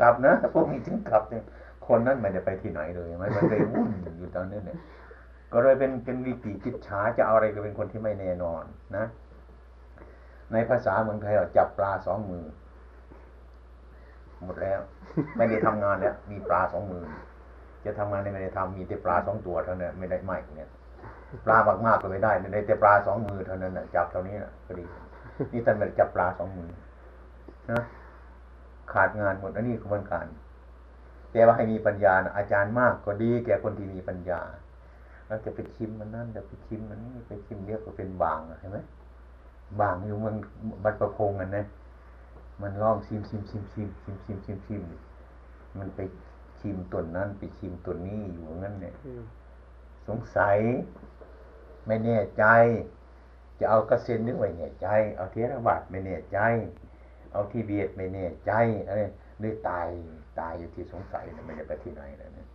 กลับนะพวกนี้ถึงกลับเนี่ยคนนั้นไม่ได้ไปที่ไหนเลยไมันเลยวุ่นอยู่ตอนนี้เนี่ยก็เลยเป็นเป็นวิติจิตช้าจะเอาอะไรก็เป็นคนที่ไม่แน่นอนนะ ในภาษาเมืองไทยเราจับปลาสองมือ หมดแล้ว ไม่ได้ทำงานแล้ว มีปลาสองมือจะทำงานไม่ได้ทำมีแต่ปลาสองตัวเท่านั้นไม่ได้ไม่เนี่ยปลามากมากก็ไม่ได้ไม่ได้แต่ปลาสองมือเท่านั้นนะจับเท่านี้นะพอดีนี่ท่านไม่จับปลาสองมือนะขาดงานหมดอันนี้กระบวนการแต่ว่าให้มีปัญญานะอาจารย์มากก็ดี แก่คนที่มีปัญญาเราจะไปชิมมันนั่นจะไปชิมมันนี่ไปชิมเรียกว่าเป็นบางใช่ไหมบางอยู่เมืองบัดประพงกันนะ มันลองชิมชิมชิมชิมชิมชิมชิมชิมมันไปชิมตัวนั้นไปชิมตัวนี้อยู่งั้นเนี่ยสงสัย ไม่แน่ใจ จะเอากระเซ็นนึกไว้แน่ใจ เอาเทระบาดไม่แน่ใจ เอาที่เบียดไม่แน่ใจอะไรเลยตายตายอยู่ที่สงสัยไม่ได้ไปที่ไหนแล้วเนี่ย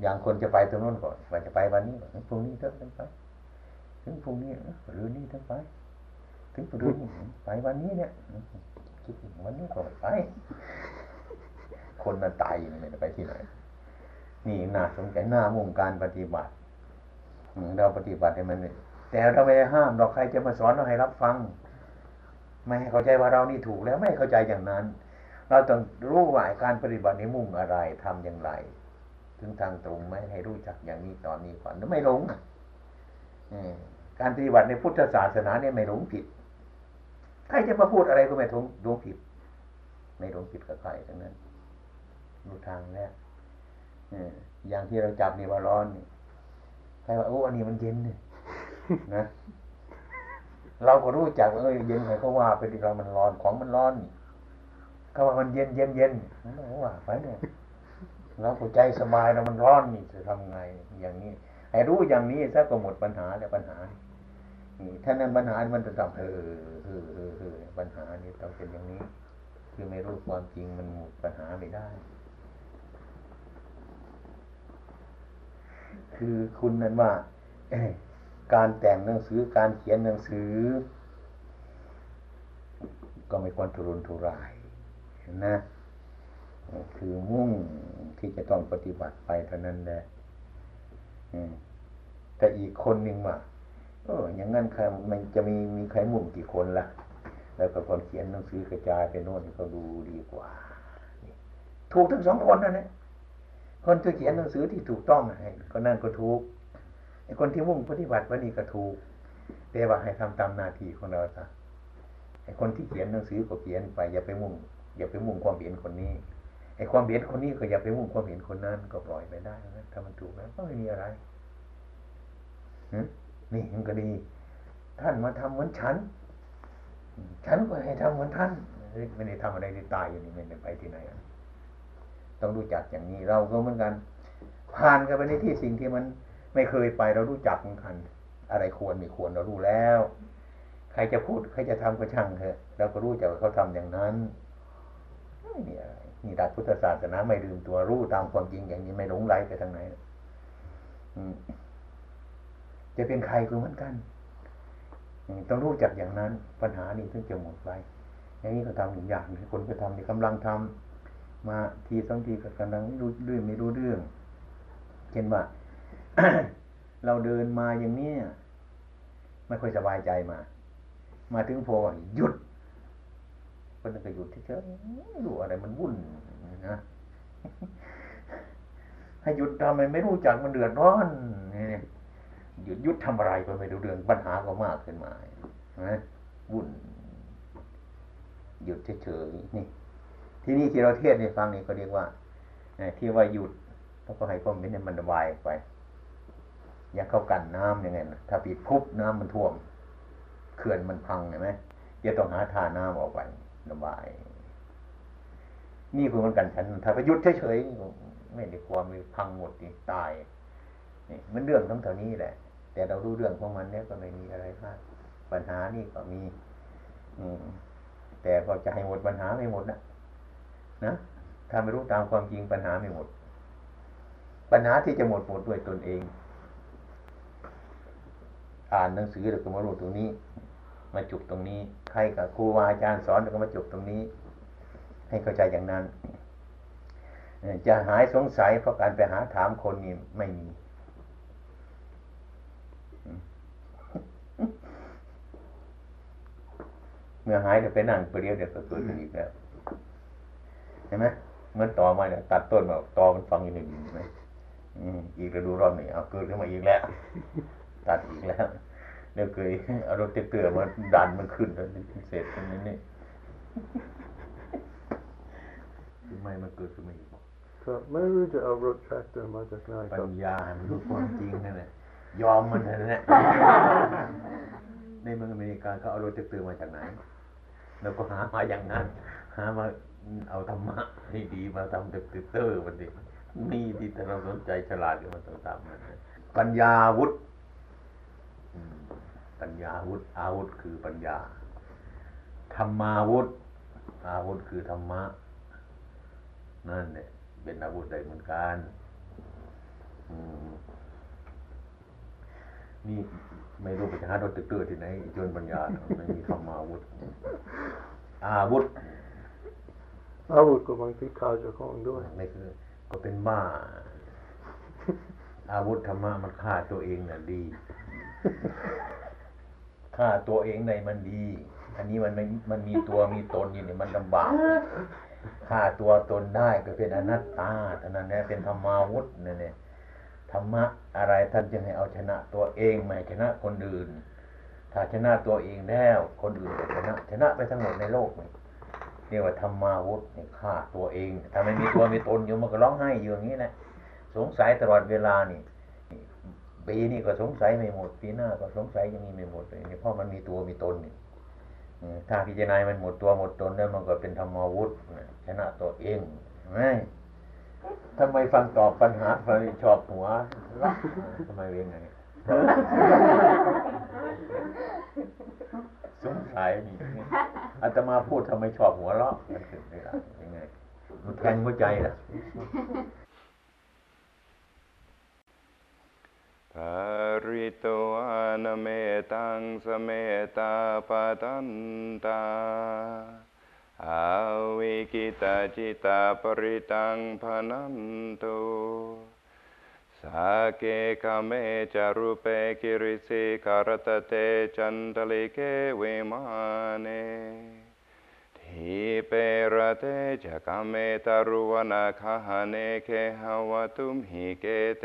อย่างคนจะไปตรงนู้นก่อนว่าจะไปวันนี้พรุ่งนี้เถอะไปถึงพรุ่งนี้หรือนี่เถอะไป ถึงพรุ่งนี้ไปวันนี้เนี่ย คิดอีกวันนี้ก็ไม่ไป คนน่ะตายอยู่นี่ไม่ได้ไปที่ไหน นี่น่าสนใจหน้ามุ่งการปฏิบัติอืมเราปฏิบัติให้มันเนี่ยแต่เราไม่ได้ห้ามเราใครจะมาสอนเราให้รับฟัง ไม่ให้เข้าใจว่าเรานี่ถูกแล้วไม่ให้เข้าใจอย่างนั้น เราต้องรู้ว่าการปฏิบัติในมุ่งอะไรทำอย่างไร ถึงทางตรงไหมให้รู้จักอย่างนี้ตอนนี้ก่อนแล้วไม่หลงการปฏิบัติในพุทธศาสนาเนี่ยไม่หลงผิด ใครจะมาพูดอะไรก็ไม่ทงหลงผิด ไม่หลงผิดกับใครทั้งนั้นรู้ทางแล้วอย่างที่เราจับนี่ว่าร้อนนี่ใครว่าโอ้อันนี้มันเย็นเนี่ยนะเราก็รู้จักว่าเอ้ยเย็นใครก็ว่าไปดิเรามันร้อนของมันร้อนนี่เขาว่ามันเย็นเย็นเย็นมันว่าไปเนี่ยเราก็ใจสบายเรามันร้อนนี่จะทำไงอย่างนี้ให้รู้อย่างนี้ซะก็หมดปัญหาแล้วปัญหานี่ ถ้านั้นปัญหามันจะตองเออเออเออเออปัญหานี้ต้องเป็นอย่างนี้ คือไม่รู้ความจริงมันหมดปัญหาไม่ได้ คือคุณนั้นว่าการแต่งหนังสือการเขียนหนังสือ ก็ไม่ควรทุรนทุรายนะคือมุ่งที่จะต้องปฏิบัติไปเท่านั้นแหละแต่อีกคนหนึ่งว่า เอออย่างนั้นใครมันจะมีมีใครมุ่งกี่คนละ่ะ แล้วก็คนเขียนหนังสือกระจายไปโน่นก็ดูดีกว่า ถูกทั้งสองคนนั่นแหละคนที่เขียนหนังสือที่ถูกต้องนี่ก็นั่นก็ถูกไอ้คนที่มุ่งปฏิบัติวันนี้ก็ถูกแต่ว่าให้ทำตามหน้าที่ของเราซะไอ้คนที่เขียนหนังสือก็เขียนไป อย่าไปมุ่ง อย่าไปมุ่งความเห็นคนนี้ไอ้ความเห็นคนนี้ก็อย่าไปมุ่งความเห็นคนนั้นก็ปล่อยไปได้นะถ้ามันถูกแล้วก็ไม่มีอะไรหึ นี่มันก็ดี ท่านมาทำเหมือนฉัน ฉันก็ให้ทำเหมือนท่านไม่ได้ทำอะไรที่ตายอยู่นี่ไม่ได้ไปที่ไหนต้องรู้จักอย่างนี้เราก็เหมือนกัน ผ่านกันไปในที่สิ่งที่มันไม่เคยไปเรารู้จักเหมือนกัน อะไรควรไม่ควรเรารู้แล้ว ใครจะพูดใครจะทำก็ช่างเถอะเราก็รู้จักว่าเขาทำอย่างนั้นไม่อะไรนี่หลักพุทธศาสนาไม่ลืมตัวรู้ตามความจริงอย่างนี้ไม่หลงไหลไปทางไหนอืม จะเป็นใครก็เหมือนกันต้องรู้จักอย่างนั้นปัญหานี้ถึงจะหมดไปอย่างนี้ก็ทำอีกอย่างคนก็ทำนี่กำลังทำมาทีสองทีก็กำลังไม่รู้เรื่องไม่รู้เรื่อง เช่นว่า เราเดินมาอย่างเนี้ยไม่ค่อยสบายใจมา มาถึงพอหยุดคนนึงก็หยุดเฉยๆไม่รู้อะไรมันวุ่นนะให้หยุดทำไมไม่รู้จักมันเดือดร้อนนี่ย ยุดทำอะไรก็ไม่รู้เรื่องปัญหาก็มากขึ้นมานะวุ่นหยุดเฉยๆนี่ ที่นี่ที่เราเทศน์ในฟังนี่ก็เรียกว่าที่ว่าหยุดแล้วก็ให้ความเป็นมันระบายไป อย่าเข้ากันน้ำยังไงนะถ้าปิดพุบน้ำมันท่วมเขื่อนมันพังเห็นไหมจะต้องหาทาน้ำออกไประบาย นี่คือมันกันฉัน ถ้าไปหยุดเฉยๆไม่ได้ความมีพังหมดนี่ตายนี่มันเรื่องทั้งเท่านี้แหละ แต่เรารู้เรื่องของมันเนี่ยก็ไม่มีอะไรมากปัญหานี่ก็มี อืม แต่ก็จะให้หมดปัญหาไม่หมดนะนะถ้าไม่รู้ตามความจริงปัญหาไม่หมด ปัญหาที่จะหมดหมดด้วยตนเอง อ่านหนังสือแล้วก็มารู้ตรงนี้ มาจุกตรงนี้ ใครกับครูบาอาจารย์สอนแล้วก็มาจุกตรงนี้ ให้เข้าใจอย่างนั้นจะหายสงสัยเพราะการไปหาถามคนนี่ไม่มี เมื่อหายเดี๋ยวไปนั่งไปเดียวเดี๋ยวก็เกิดขึ้นอีกแล้วเห็นไหมเหมื่อนต่อมาเนี่ยตัดต้นมาต่อมันฟังอยู่หนึ่งใช่ไหมอืมอีกแล้วดูรอบหนึ่งเอาเกิดขึ้นมาอีกแล้ว ตัดอีกแล้วเดี๋ยวเคยเอารถเตือมาดันมันขึ้นแล้วเสร็จตรงนี้นี่ทำไมมันเกิดขึ้นมาอีกครับไม่รู้จะเอารถแทรกเตอร์มาจากไหนคปัรับญญามันรู้ความจริงนั่นแหละยอมมันนั่นแหละในเมืองอเมริกาเขาเอารถเตือมาจากไหน แล้วก็หามาอย่างนั้น หามาเอาธรรมะให้ดีมาทำเตเตอร์มันดินี่ที่แต่เราสนใจฉลาดอยู่มันต้องตามมันปัญญาวุฒิปัญญาวุฒิอาวุธคือปัญญา ธรรมาวุธอาวุธคือธรรมะ นั่นเนี่ยเป็นอาวุธได้เหมือนกันมนี่ ไม่รู้ไปหารถเตอร์ที่ไหนจนปัญญาไม่มีธรรมาวุธอาวุธอาวุธก็บางทีฆ่าเจ้าของด้วยไม่คือ ก็เป็นบ้า อาวุธธรรมะมันฆ่าตัวเองน่ะดีฆ่าตัวเองในมันดี อันนี้มันไม่มันมีตัวมีตนอยู่เนี่ยมันลำบากฆ่าตัวตนได้ก็เป็นอนัตตาเท่านั้นแหละเป็นธรรมาวุธเนี่ยเนี่ย ธรรมะอะไรท่านจึงให้เอาชนะตัวเองไม่ชนะคนอื่น ถ้าชนะตัวเองแล้วคนอื่นชนะ ชนะไปทั้งหมดในโลกนี่เรียกว่าธรรมาวุธเนี่ยฆ่าตัวเองถ้าไม่มีตัวมีตนอยู่มันก็ร้องไห้อยู่อย่างนี้แหละสงสัยตลอดเวลานี่ปีนี้ก็สงสัยไม่หมดปีหน้าก็สงสัยยังนี้ไม่หมดเลยเพราะมันมีตัวมีตนนี่ถ้าพิจารณามันหมดตัวหมดตนแล้วมันก็เป็นธรรมาวุธนะชนะตัวเองไม่ ทำไมฟังตอบปัญหาฟังชอบหัวละทำไมเป็นไงสงสัยนี่อาตมาพูดทำไมชอบหัวเราะมันคืออะไรยังไงมันแทงหัวใจล่ะภริโตอนเมตังสเมตาปตันตา อวิกขิตตจิตตาปริตตัง ภณันตุ สัคเค กาเม จ รูเป คิริสิขรตเฏ จันตลิกเข วิมาเนทีเป รัฏเฐ จ คาเม ตรุวนคหเนเคหวัตถุมหิเขตเต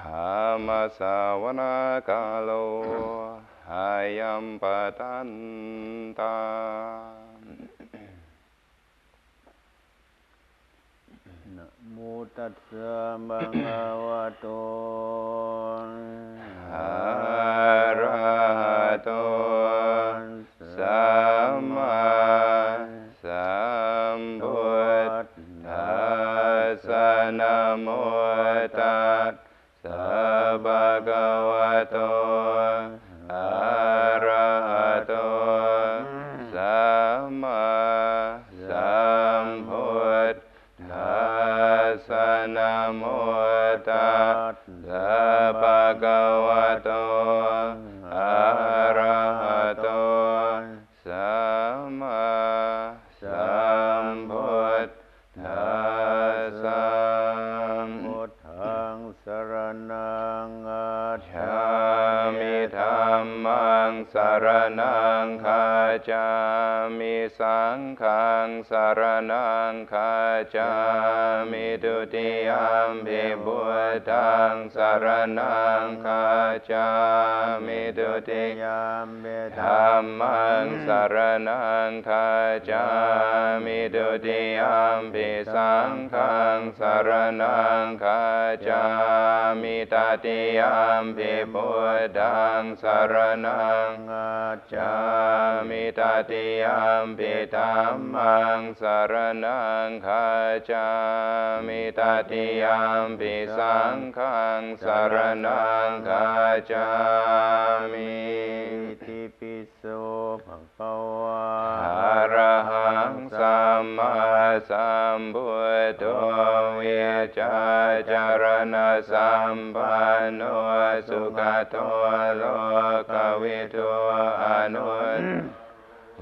ธรรมสาวนากาโลอายัมปตันตาธรรมสาวนากาโลอายัมปตันตาธรรมสาวนากาโลอายัมปตันตานะโมตัสสะภะคะวะโตอะระหะโตสัมมา นะโมตัสสะภะคะวะโตอะระหะโตสัมมาสัมพุทธัสสะพุทธังสรณังอัจฉามิธรรมังสรนังคาจามิสังฆั งสารนังคาจามิตุติยมปิพุทธังสารนังคาจามิตุติยามเบธรรมังสารนังคาจามิตุติยมปิสังฆังสารนังคาจามิตติยมปิพุทธังสารนังอาจามิตติยมปิธัมมังงสารนังคาจามิตติยามปิสังฆังสารนังคาจามิอิปิโสภะคะวะอะระหังสัมมาสัมพุทโธเวชาจารณะสัมปันโนสุขโตโลกวิทูอนุ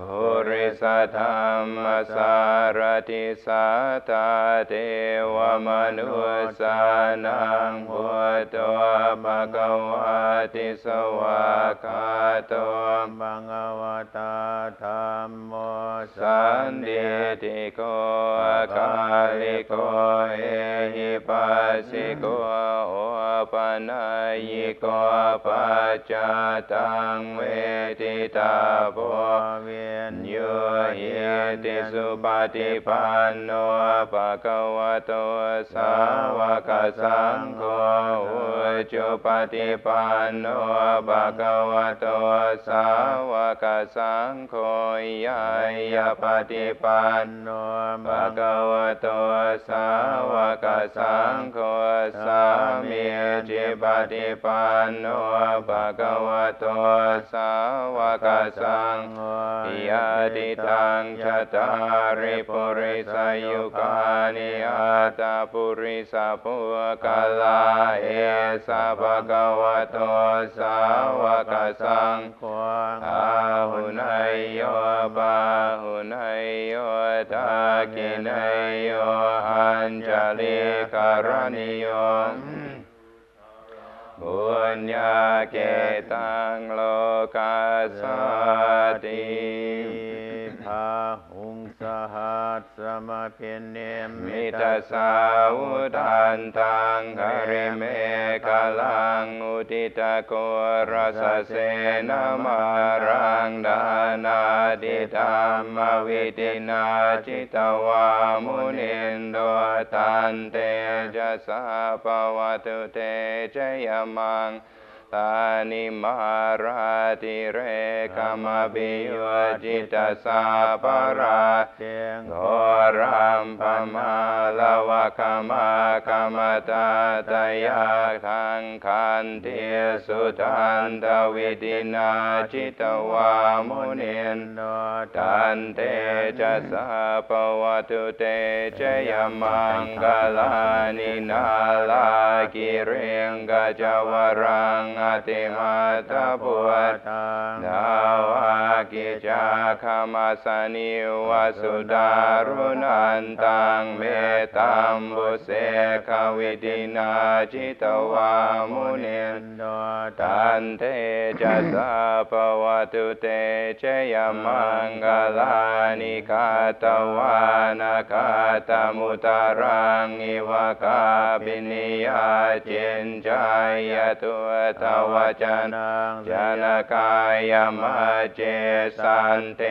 ตภูริสธรรมสารติสัตตาเทวมนุสานังพุทโธภะคะวะติสวากขาโตบังอวตาธรรมโมสันเดติโกอาคาลิโกเอหิปัสสิโกโอปนัยโกปัจจตังเวทิตาโพเวนโยเยติสุปฏิปันโนภะคะวะโตสาวกสังโฆอุจุปฏิปันโนภะคะวะโตสาวกสังโฆยายาปฏิปันโนภะคะวะโตสาวกสังโฆสามีจิปฏิปันโนภะคะวะโตสาวกสังโฆยะติตังชะตาริปุริสายุกานิอาตาปุริสาภุกาลาเอสะภะคะวะโตสาวกสังฆอาหุนายโยปาหุนายโยตากินายโยอัญจลิกรณิโยบุ ญญาเสหัสสมพินเนมิตาสาวุทันตังคาริเมกาลังอุติตะโกรสเสนามารังดานาดิธรรมวิตินาจิตวามุนินโดตันเตจะสาปวัตุเตจยมัง ตานิมาราติเรกามบิโยจิตสาปราเตงโหรัมปมาลวะกามากามตาตยาทังคันเทสุทันตวิตินาจิตวามุนินโนตันเตจะสาปวัตุเตจยมังกลานินาลากิเรงกจวรังอติมาตาปุตตังดาวากิจาคามาสนิวสุดารุนันตังเมตัมบุเสขวิตินาจิตวามุนินโนตันเตจะสาปวัตุเตเจยมังกลานิกาตวานาคาตมุตารังอิวกาปินิยาเจนจายตัวตวจนังจนกายมาเจสันเต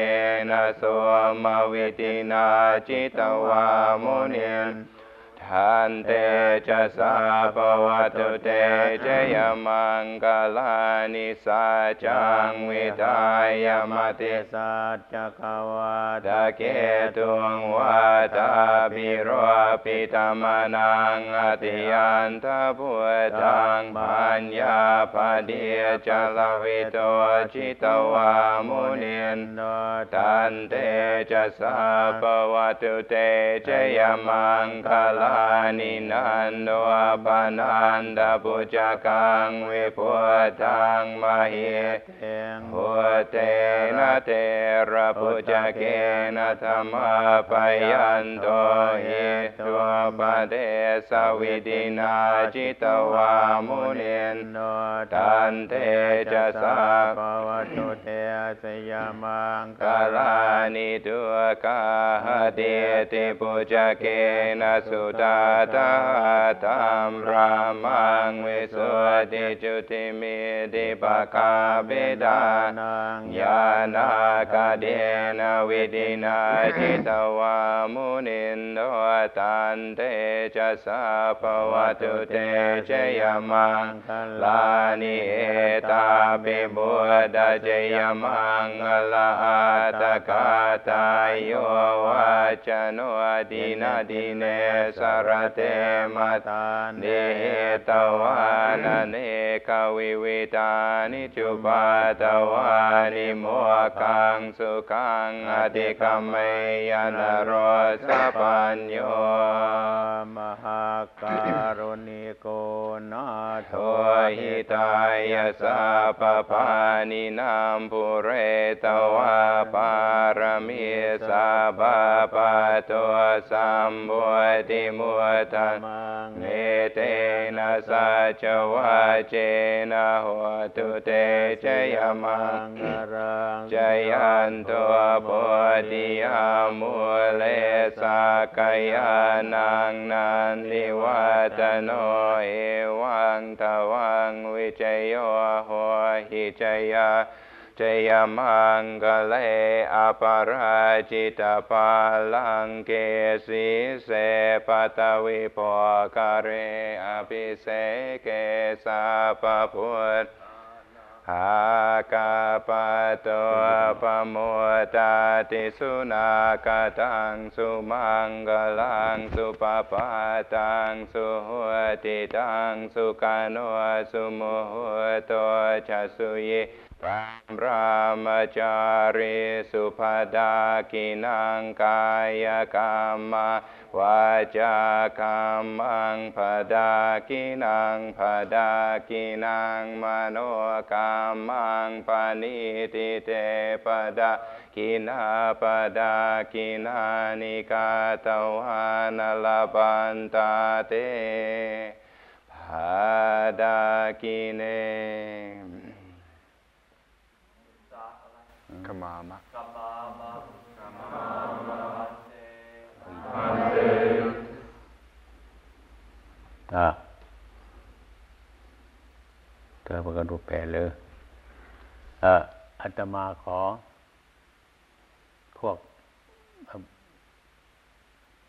นะสวมวิตินาจิตวามุนิ ทันเตจะสาปวัตุเตเจยมังกลานิสัจจังวิทายมติสัจจกวาตะเกตุงวาตาปิโรปิตมนังอติยันทพุตังปัญญาปเดียจลวิโตจิตวามุนินโนตันเตจะสาปวัตุเตเจยมังกลาานินันโนปานันดาปุจกังวิพุตังมหิตพุเตนะเตระปุจเกนะธรรมปยันโตหิตัวปเดสวิตินาจิตวามุนินโนตันเตจะสาปวัตุเตสยามังกาลานิตุกาหเดติปุจเกนะสุตาตาตัมรามังวิสุทิจุติมิติปะกาเบดานังยานาคาเดนะวิตินาจิตวามุนินโดตันเตจะสาปวัตุเตเจยมังลานิเอตาปิบุตเจยมังลาตกาตายโยวาจโนดินาดิเนสารเตมตาเฉตวานเนกวิวิธานิจุปัททวานิโมกขังสุขังอธิคเมยยนโรสปัญโญ มหาการุณิโกนาโถ หิตายะ สัพพปาณินัง ปูเรตวาปารมีสัพพะตัวสัมบุติมุตตมังเนเตนะสัจวะเจนะโหตุเตจยมังกรังจยันตัวปิยามุเลสักยานังนันลิวัตโนเอวังทวังวิจโยโหหิจยา จยมังกะเลอปราจิตาปาลังเกสีเสปตวิปกะเรอภิเสเกสาปพุทธหากาปะโตปโมตาติสุนากตังสุมังกลังสุปปาตังสุหัวติตังสุกาโนสุโมโหโตชัสสุยปามรามจาริสุภดากินังกายกรรมวาจากรรมังภดากินังภดากินังมโนกรรมังปณิติเตปดากินาปดากินานิกาตวานลบันตาเตภาดากิเน ขมามะกัมมามะกัมมาวันเตอะเธอประกันรูปแปลเลยเอ่ออาตมาขอ พวก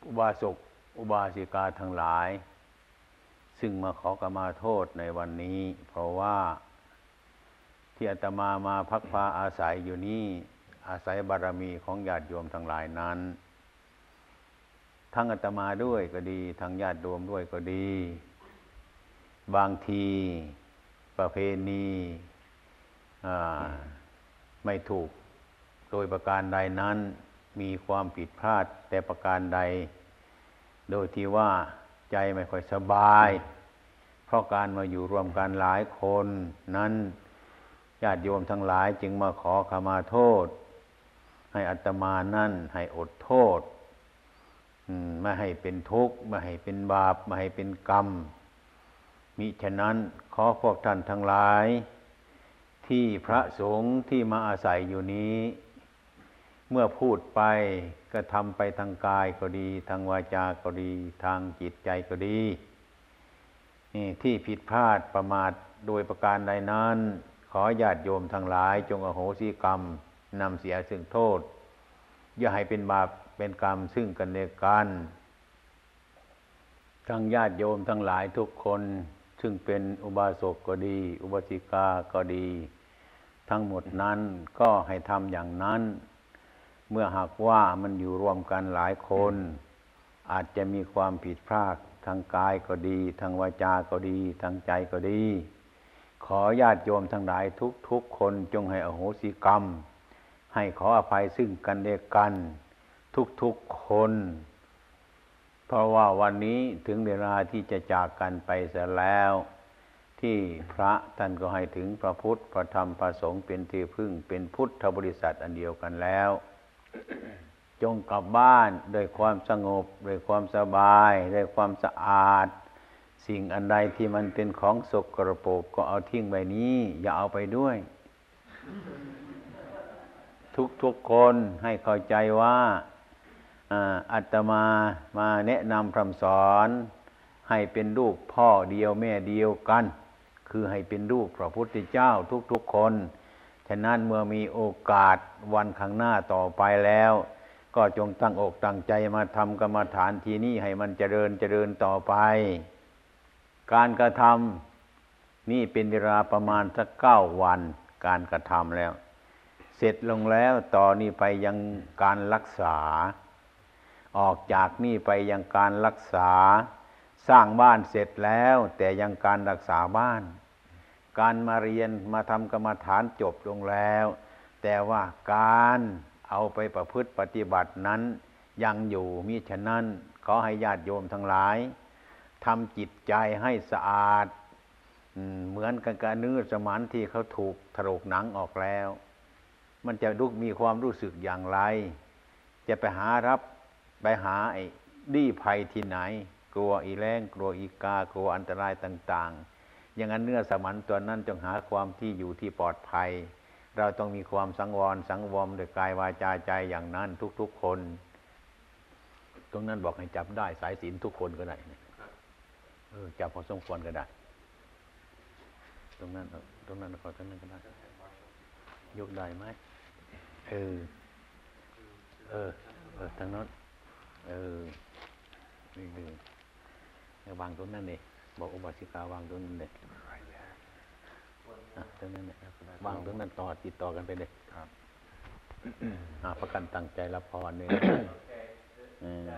อุบาสกอุบาสิกาทั้งหลาย ซึ่งมาขอกรรมาโทษในวันนี้ เพราะว่า ที่อาตมามาพักพาอาศัยอยู่นี่อาศัยบารมีของญาติโยมทั้งหลายนั้น ทั้งอาตมาด้วยก็ดี ทั้งญาติโยมด้วยก็ดี บางทีประเพณีไม่ถูกโดยประการใดนั้น มีความผิดพลาดแต่ประการใด โดยที่ว่าใจไม่ค่อยสบาย เพราะการมาอยู่รวมกันหลายคนนั้น ญาติโยมทั้งหลายจึงมาขอขมาโทษ ให้อัตมานั่น ให้อดโทษมไม่ให้เป็นทุกข์ไม่ให้เป็นบาปไม่ให้เป็นกรรม มิฉะนั้นขอพวกท่านทั้งหลาย ที่พระสงฆ์ที่มาอาศัยอยู่นี้ เมื่อพูดไปก็ทำไปทางกายก็ดี ทางวาจาก็ดี ทางจิตใจก็ดีนี่ที่ผิดพลาดประมาทโดยประการใดนั้น ขอญาติโยมทั้งหลาย จงอโหสิกรรมนำเสียซึ่งโทษ อย่าให้เป็นบาปเป็นกรรมซึ่งกันและกันทั้งญาติโยมทั้งหลายทุกคน ซึ่งเป็นอุบาสกก็ดี อุบาสิกาก็ดี ทั้งหมดนั้นก็ให้ทำอย่างนั้น เมื่อหากว่ามันอยู่รวมกันหลายคน อาจจะมีความผิดพลาดทางกายก็ดี ทางวาจาก็ดี ทางใจก็ดี ขอญาติโยมทั้งหลายทุกๆคนจงให้อโหสิกรรม ให้ขออภัยซึ่งกันและกัน ทุกๆคน เพราะว่าวันนี้ถึงเวลาที่จะจากกันไปเสียแล้ว ที่พระท่านก็ให้ถึงพระพุทธพระธรรมพระสงฆ์เป็นที่พึ่งเป็นพุทธบริษัทอันเดียวกันแล้ว จงกลับบ้านด้วยความสงบด้วยความสบายด้วยความสะอาด สิ่งอันใดที่มันเป็นของสกรปรกก็เอาทิ้งไว้นี้ อย่าเอาไปด้วย ทุกๆคนให้เข้าใจว่าอ่าตมามาแนะนำพรำสอน ให้เป็นลูกพ่อเดียวแม่เดียวกัน คือให้เป็นลูกพระพุทธเจ้าทุกๆคน ฉะนั้นเมื่อมีโอกาสวันข้างหน้าต่อไปแล้ว ก็จงตั้งอกตั้งใจมาทำกรรมฐานทีนี้ให้มันเจริญเจริญต่อไป การกระทำนี่เป็นเวลาประมาณสักเก้าวัน การกระทำแล้ว เสร็จลงแล้วต่อนนี้ไปยังการรักษา ออกจากนี่ไปยังการรักษา สร้างบ้านเสร็จแล้ว แต่ยังการรักษาบ้าน การมาเรียนมาทำกรรมฐานจบลงแล้ว แต่ว่าการเอาไปประพฤติปฏิบัตินั้นยังอยู่มิฉะนั้นขอให้ญาติโยมทั้งหลาย ทำจิตใจให้สะอาดเหมือนกับกระเนื้อสมานที่เขาถูกถลกหนังออกแล้ว มันจะลุกมีความรู้สึกอย่างไร จะไปหารับไปหาไอ้ดีภัยที่ไหน กลัวอีแรงกลัวอีกากลัวอันตรายต่าง ๆ อย่างนั้นเนื้อสมันตัวนั้นจงหาความที่อยู่ที่ปลอดภัย เราต้องมีความสังวรสังวรโดยกายวาจาใจอย่างนั้นทุกๆคน ตรงนั้นบอกให้จับได้สายศีลทุกคนก็ได้ เนี่ยเออจับพอสมควรก็ได้ ตรงนั้นเอาตรงนั้นขอตรงนั้นก็ได้อืยกได้ไหมเออ เออ เออทางโนั้นเออนี่เลยเอาวางตรงนั้นเลยบอกอุบาสิกาวางตรงนั้นเลยอะตรงนั้นเนี่ยวางตรงนั้นต่อติดต่อกันไปเลยครับอ่าประกันตั้งใจรับพรเลยเออ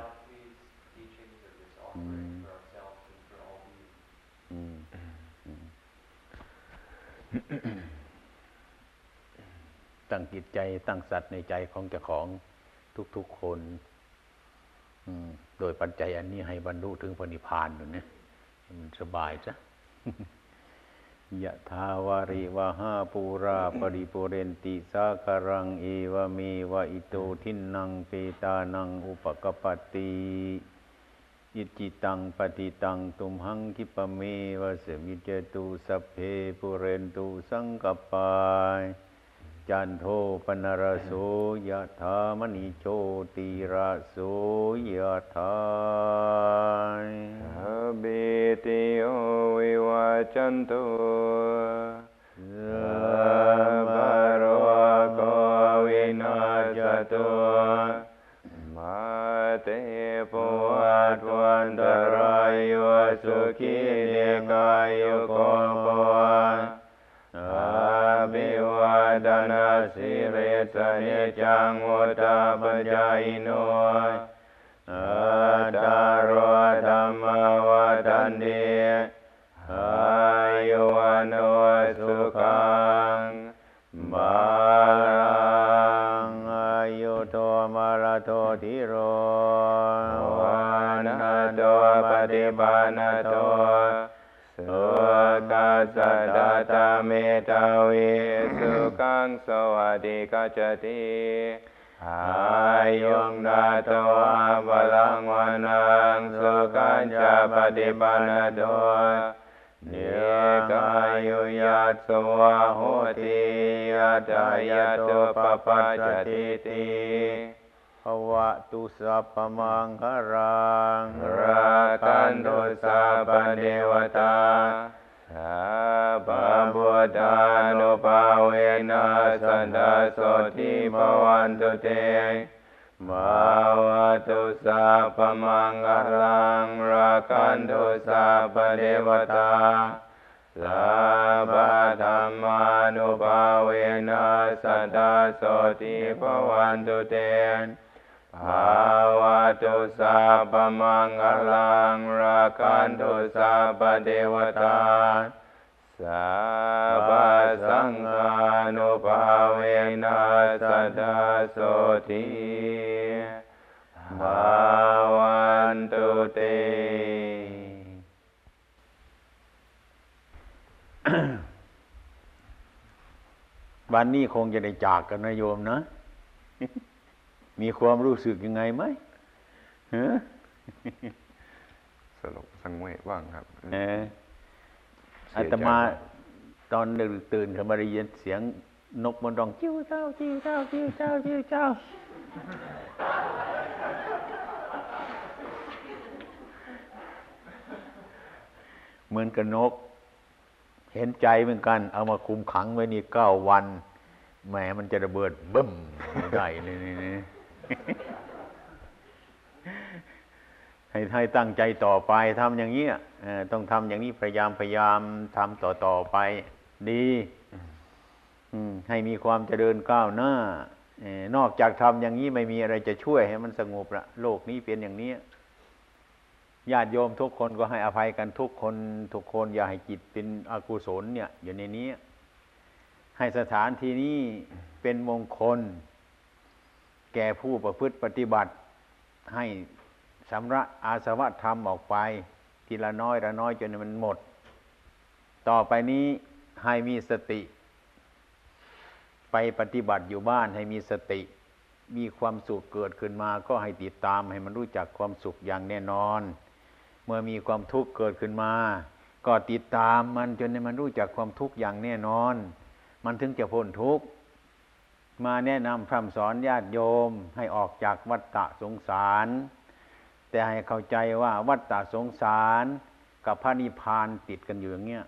ตั้งจิตใจตั้งสัตว์ในใจของเจ้าของทุกๆคนโดยปัจจัยอันนี้ให้บรรลุถึงพระนิพพานอยู่นี่ยให้มันสบายจ้ะยะทาวาริวหาปูราปริปุเรนติสาคารังเอวเมวะอิโตทินังเปตานังอุปกปปติ อิจิตังปฏิตังตุมหังคิปะเมวะสมิจตุสัพเพปุเรนตุสังกปายจันโทปนรโสยะธามณิโชติระโสยะธาอบิติโอวิวัจจันตุสัพพะโรโควินาศตุ วัตวันตรายโยสุขีเดกายโยโกภวันอาบิวาดนาสิเรสเนจังโอตาปัญญายโนอาตารวธรรมวัตันดี ปฏิปานโตสุขัสสะตตาเมตาวิสุขังสวัสดิกัจติอายุงนาโตอาบลังวานังสุขัญจะปฏิปันโตเนกายุยัตสวะโหติยัตายะโตปปัจจติติภวะตุ สัพพมังคารังราคันตุสัพพเทวตาสัพพพุทธานุภาเวนัสันดาโสทิภวันตุเตภาวะตุสัพพมังคลังราคันตุสัพพเทวตาสัพพธรรมานุภาเวนัสสัทธาโสติภวันตุเต ภาวะตุสัพพมังคลังราคันตุสัพพเทวตาสัพพสังฆานุภาเวนัสสัทธาโสทิภาวันตุเตวันนี้คงจะได้จากกันนะโยมนะ มีความรู้สึกยังไงไหมฮะสลบสังเวชบ้างครับเออเสีอายใจตมาบ้างตอนดึกตื่นขึ้นมาได้ยินเสียงนกมันร้องจิ้วเจ้าจิ้วเจ้าจิ้วเจ้าจิ้วเจ้าเหมือนกับนก เห็นใจเหมือนกัน เอามาคุมขังไว้นี่เก้าวันแหมมันจะระเบิดบึ้มไม่ได้เลยนี่นี่ ให้ให้ตั้งใจต่อไปทำอย่างนี้ยต้องทำอย่างนี้พยายามพยายามทำต่อต่อไป ดีอืให้มีความเจริญก้าวหน้าอนอกจากทำอย่างนี้ไม่มีอะไรจะช่วยให้มันสงบละโลกนี้เป็นอย่างนี้ญาติโยมทุกคนก็ให้อภัยกันทุกคนทุกคนอย่าให้จิตเป็นอกุศลเนี่ย อยู่ในนี้ ให้สถานที่นี้เป็นมงคล แก่ผู้ประพฤติปฏิบัติให้สำระอาสวะธรรมออกไป ทีละน้อยละน้อยจนมันหมด ต่อไปนี้ให้มีสติ ไปปฏิบัติอยู่บ้านให้มีสติ มีความสุขเกิดขึ้นมา ก็ให้ติดตามให้มันรู้จักความสุขอย่างแน่นอน เมื่อมีความทุกข์เกิดขึ้นมา ก็ติดตามมันจนให้มันรู้จักความทุกข์อย่างแน่นอน มันถึงจะพ้นทุกข์ มาแนะนำพร่ำสอนญาติโยมให้ออกจากวัฏฏะสงสาร แต่ให้เข้าใจว่าวัฏฏะสงสารกับพระนิพพานติดกันอยู่อย่างเงี้ย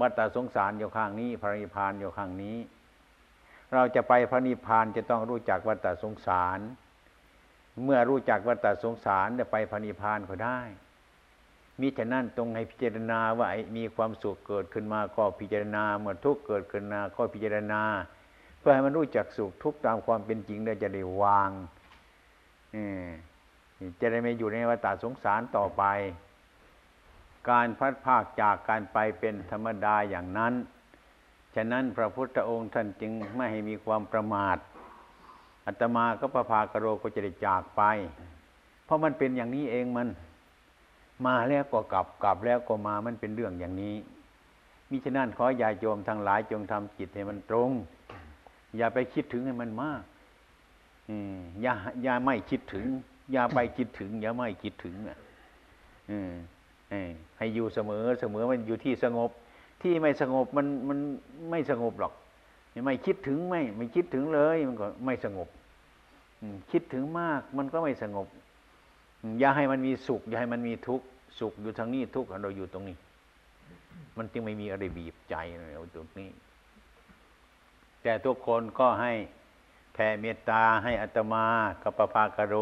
วัฏฏะสงสารอยู่ข้างนี้ พระนิพพานอยู่ข้างนี้ เราจะไปพระนิพพานจะต้องรู้จักวัฏฏะสงสาร เมื่อรู้จักวัฏฏะสงสารจะไปพระนิพพานก็ได้มิฉะนั้นตรงให้พิจารณาว่าไอ้มีความสุขเกิดขึ้นมาก็พิจารณา เมื่อทุกข์เกิดขึ้นมาก็พิจารณา พื่อให้มันรู้จักสุขทุกข์ตามความเป็นจริงได้จะได้วางเออจะได้ไม่อยู่ในวัฏสงสารต่อไป การพัดภาคจากการไปเป็นธรรมดาอย่างนั้น ฉะนั้นพระพุทธองค์ท่านจึงไม่ให้มีความประมาทอัตมาก็ประภากโรก็จะได้จากไป เพราะมันเป็นอย่างนี้เองมัน มาแล้วก็กลับกลับแล้วก็มามันเป็นเรื่องอย่างนี้มิฉะนั้นขออย่าโยมทั้งหลายจงทำจิตให้มันตรง อย่าไปคิดถึงให้มันมากอืมอย่าอย่าไม่คิดถึง อย่าไปคิดถึง อย่าไม่คิดถึงอะอืมให้อยู่เสมอเสมอมันอยู่ที่สงบ ที่ไม่สงบมันมันไม่สงบหรอกไม่คิดถึงไม่ไม่คิดถึงเลยมันก็ไม่สงบคิดถึงมากมันก็ไม่สงบอืมอย่าให้มันมีสุข อย่าให้มันมีทุกข์สุขอยู่ทางนี้ทุกข์เราอยู่ตรงนี้ มันจึงไม่มีอะไรบีบใจเราตรงนี้ แต่ทุกคนก็ให้แผ่เมตตาให้อัตมากับปภากโร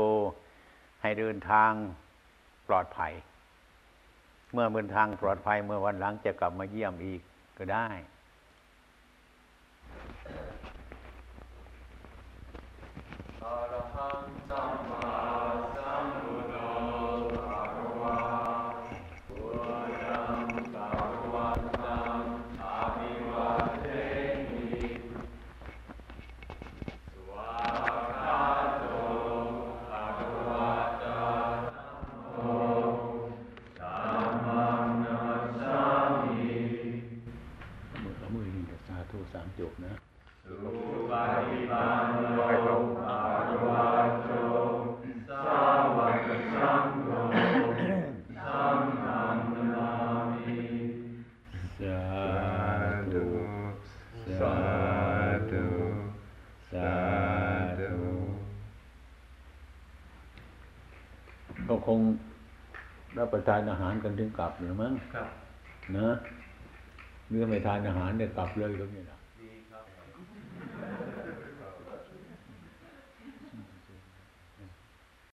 ให้เดินทางปลอดภัย เมื่อเดินทางปลอดภัยเมื่อวันหลังจะกลับมาเยี่ยมอีกก็ได้ อรหังสัมมา ทานอาหารกันถึงกลับหรือมั้งครับนะเมื่อไม่ทานอาหารเนี่ยกลับเลยก็ไม่ได้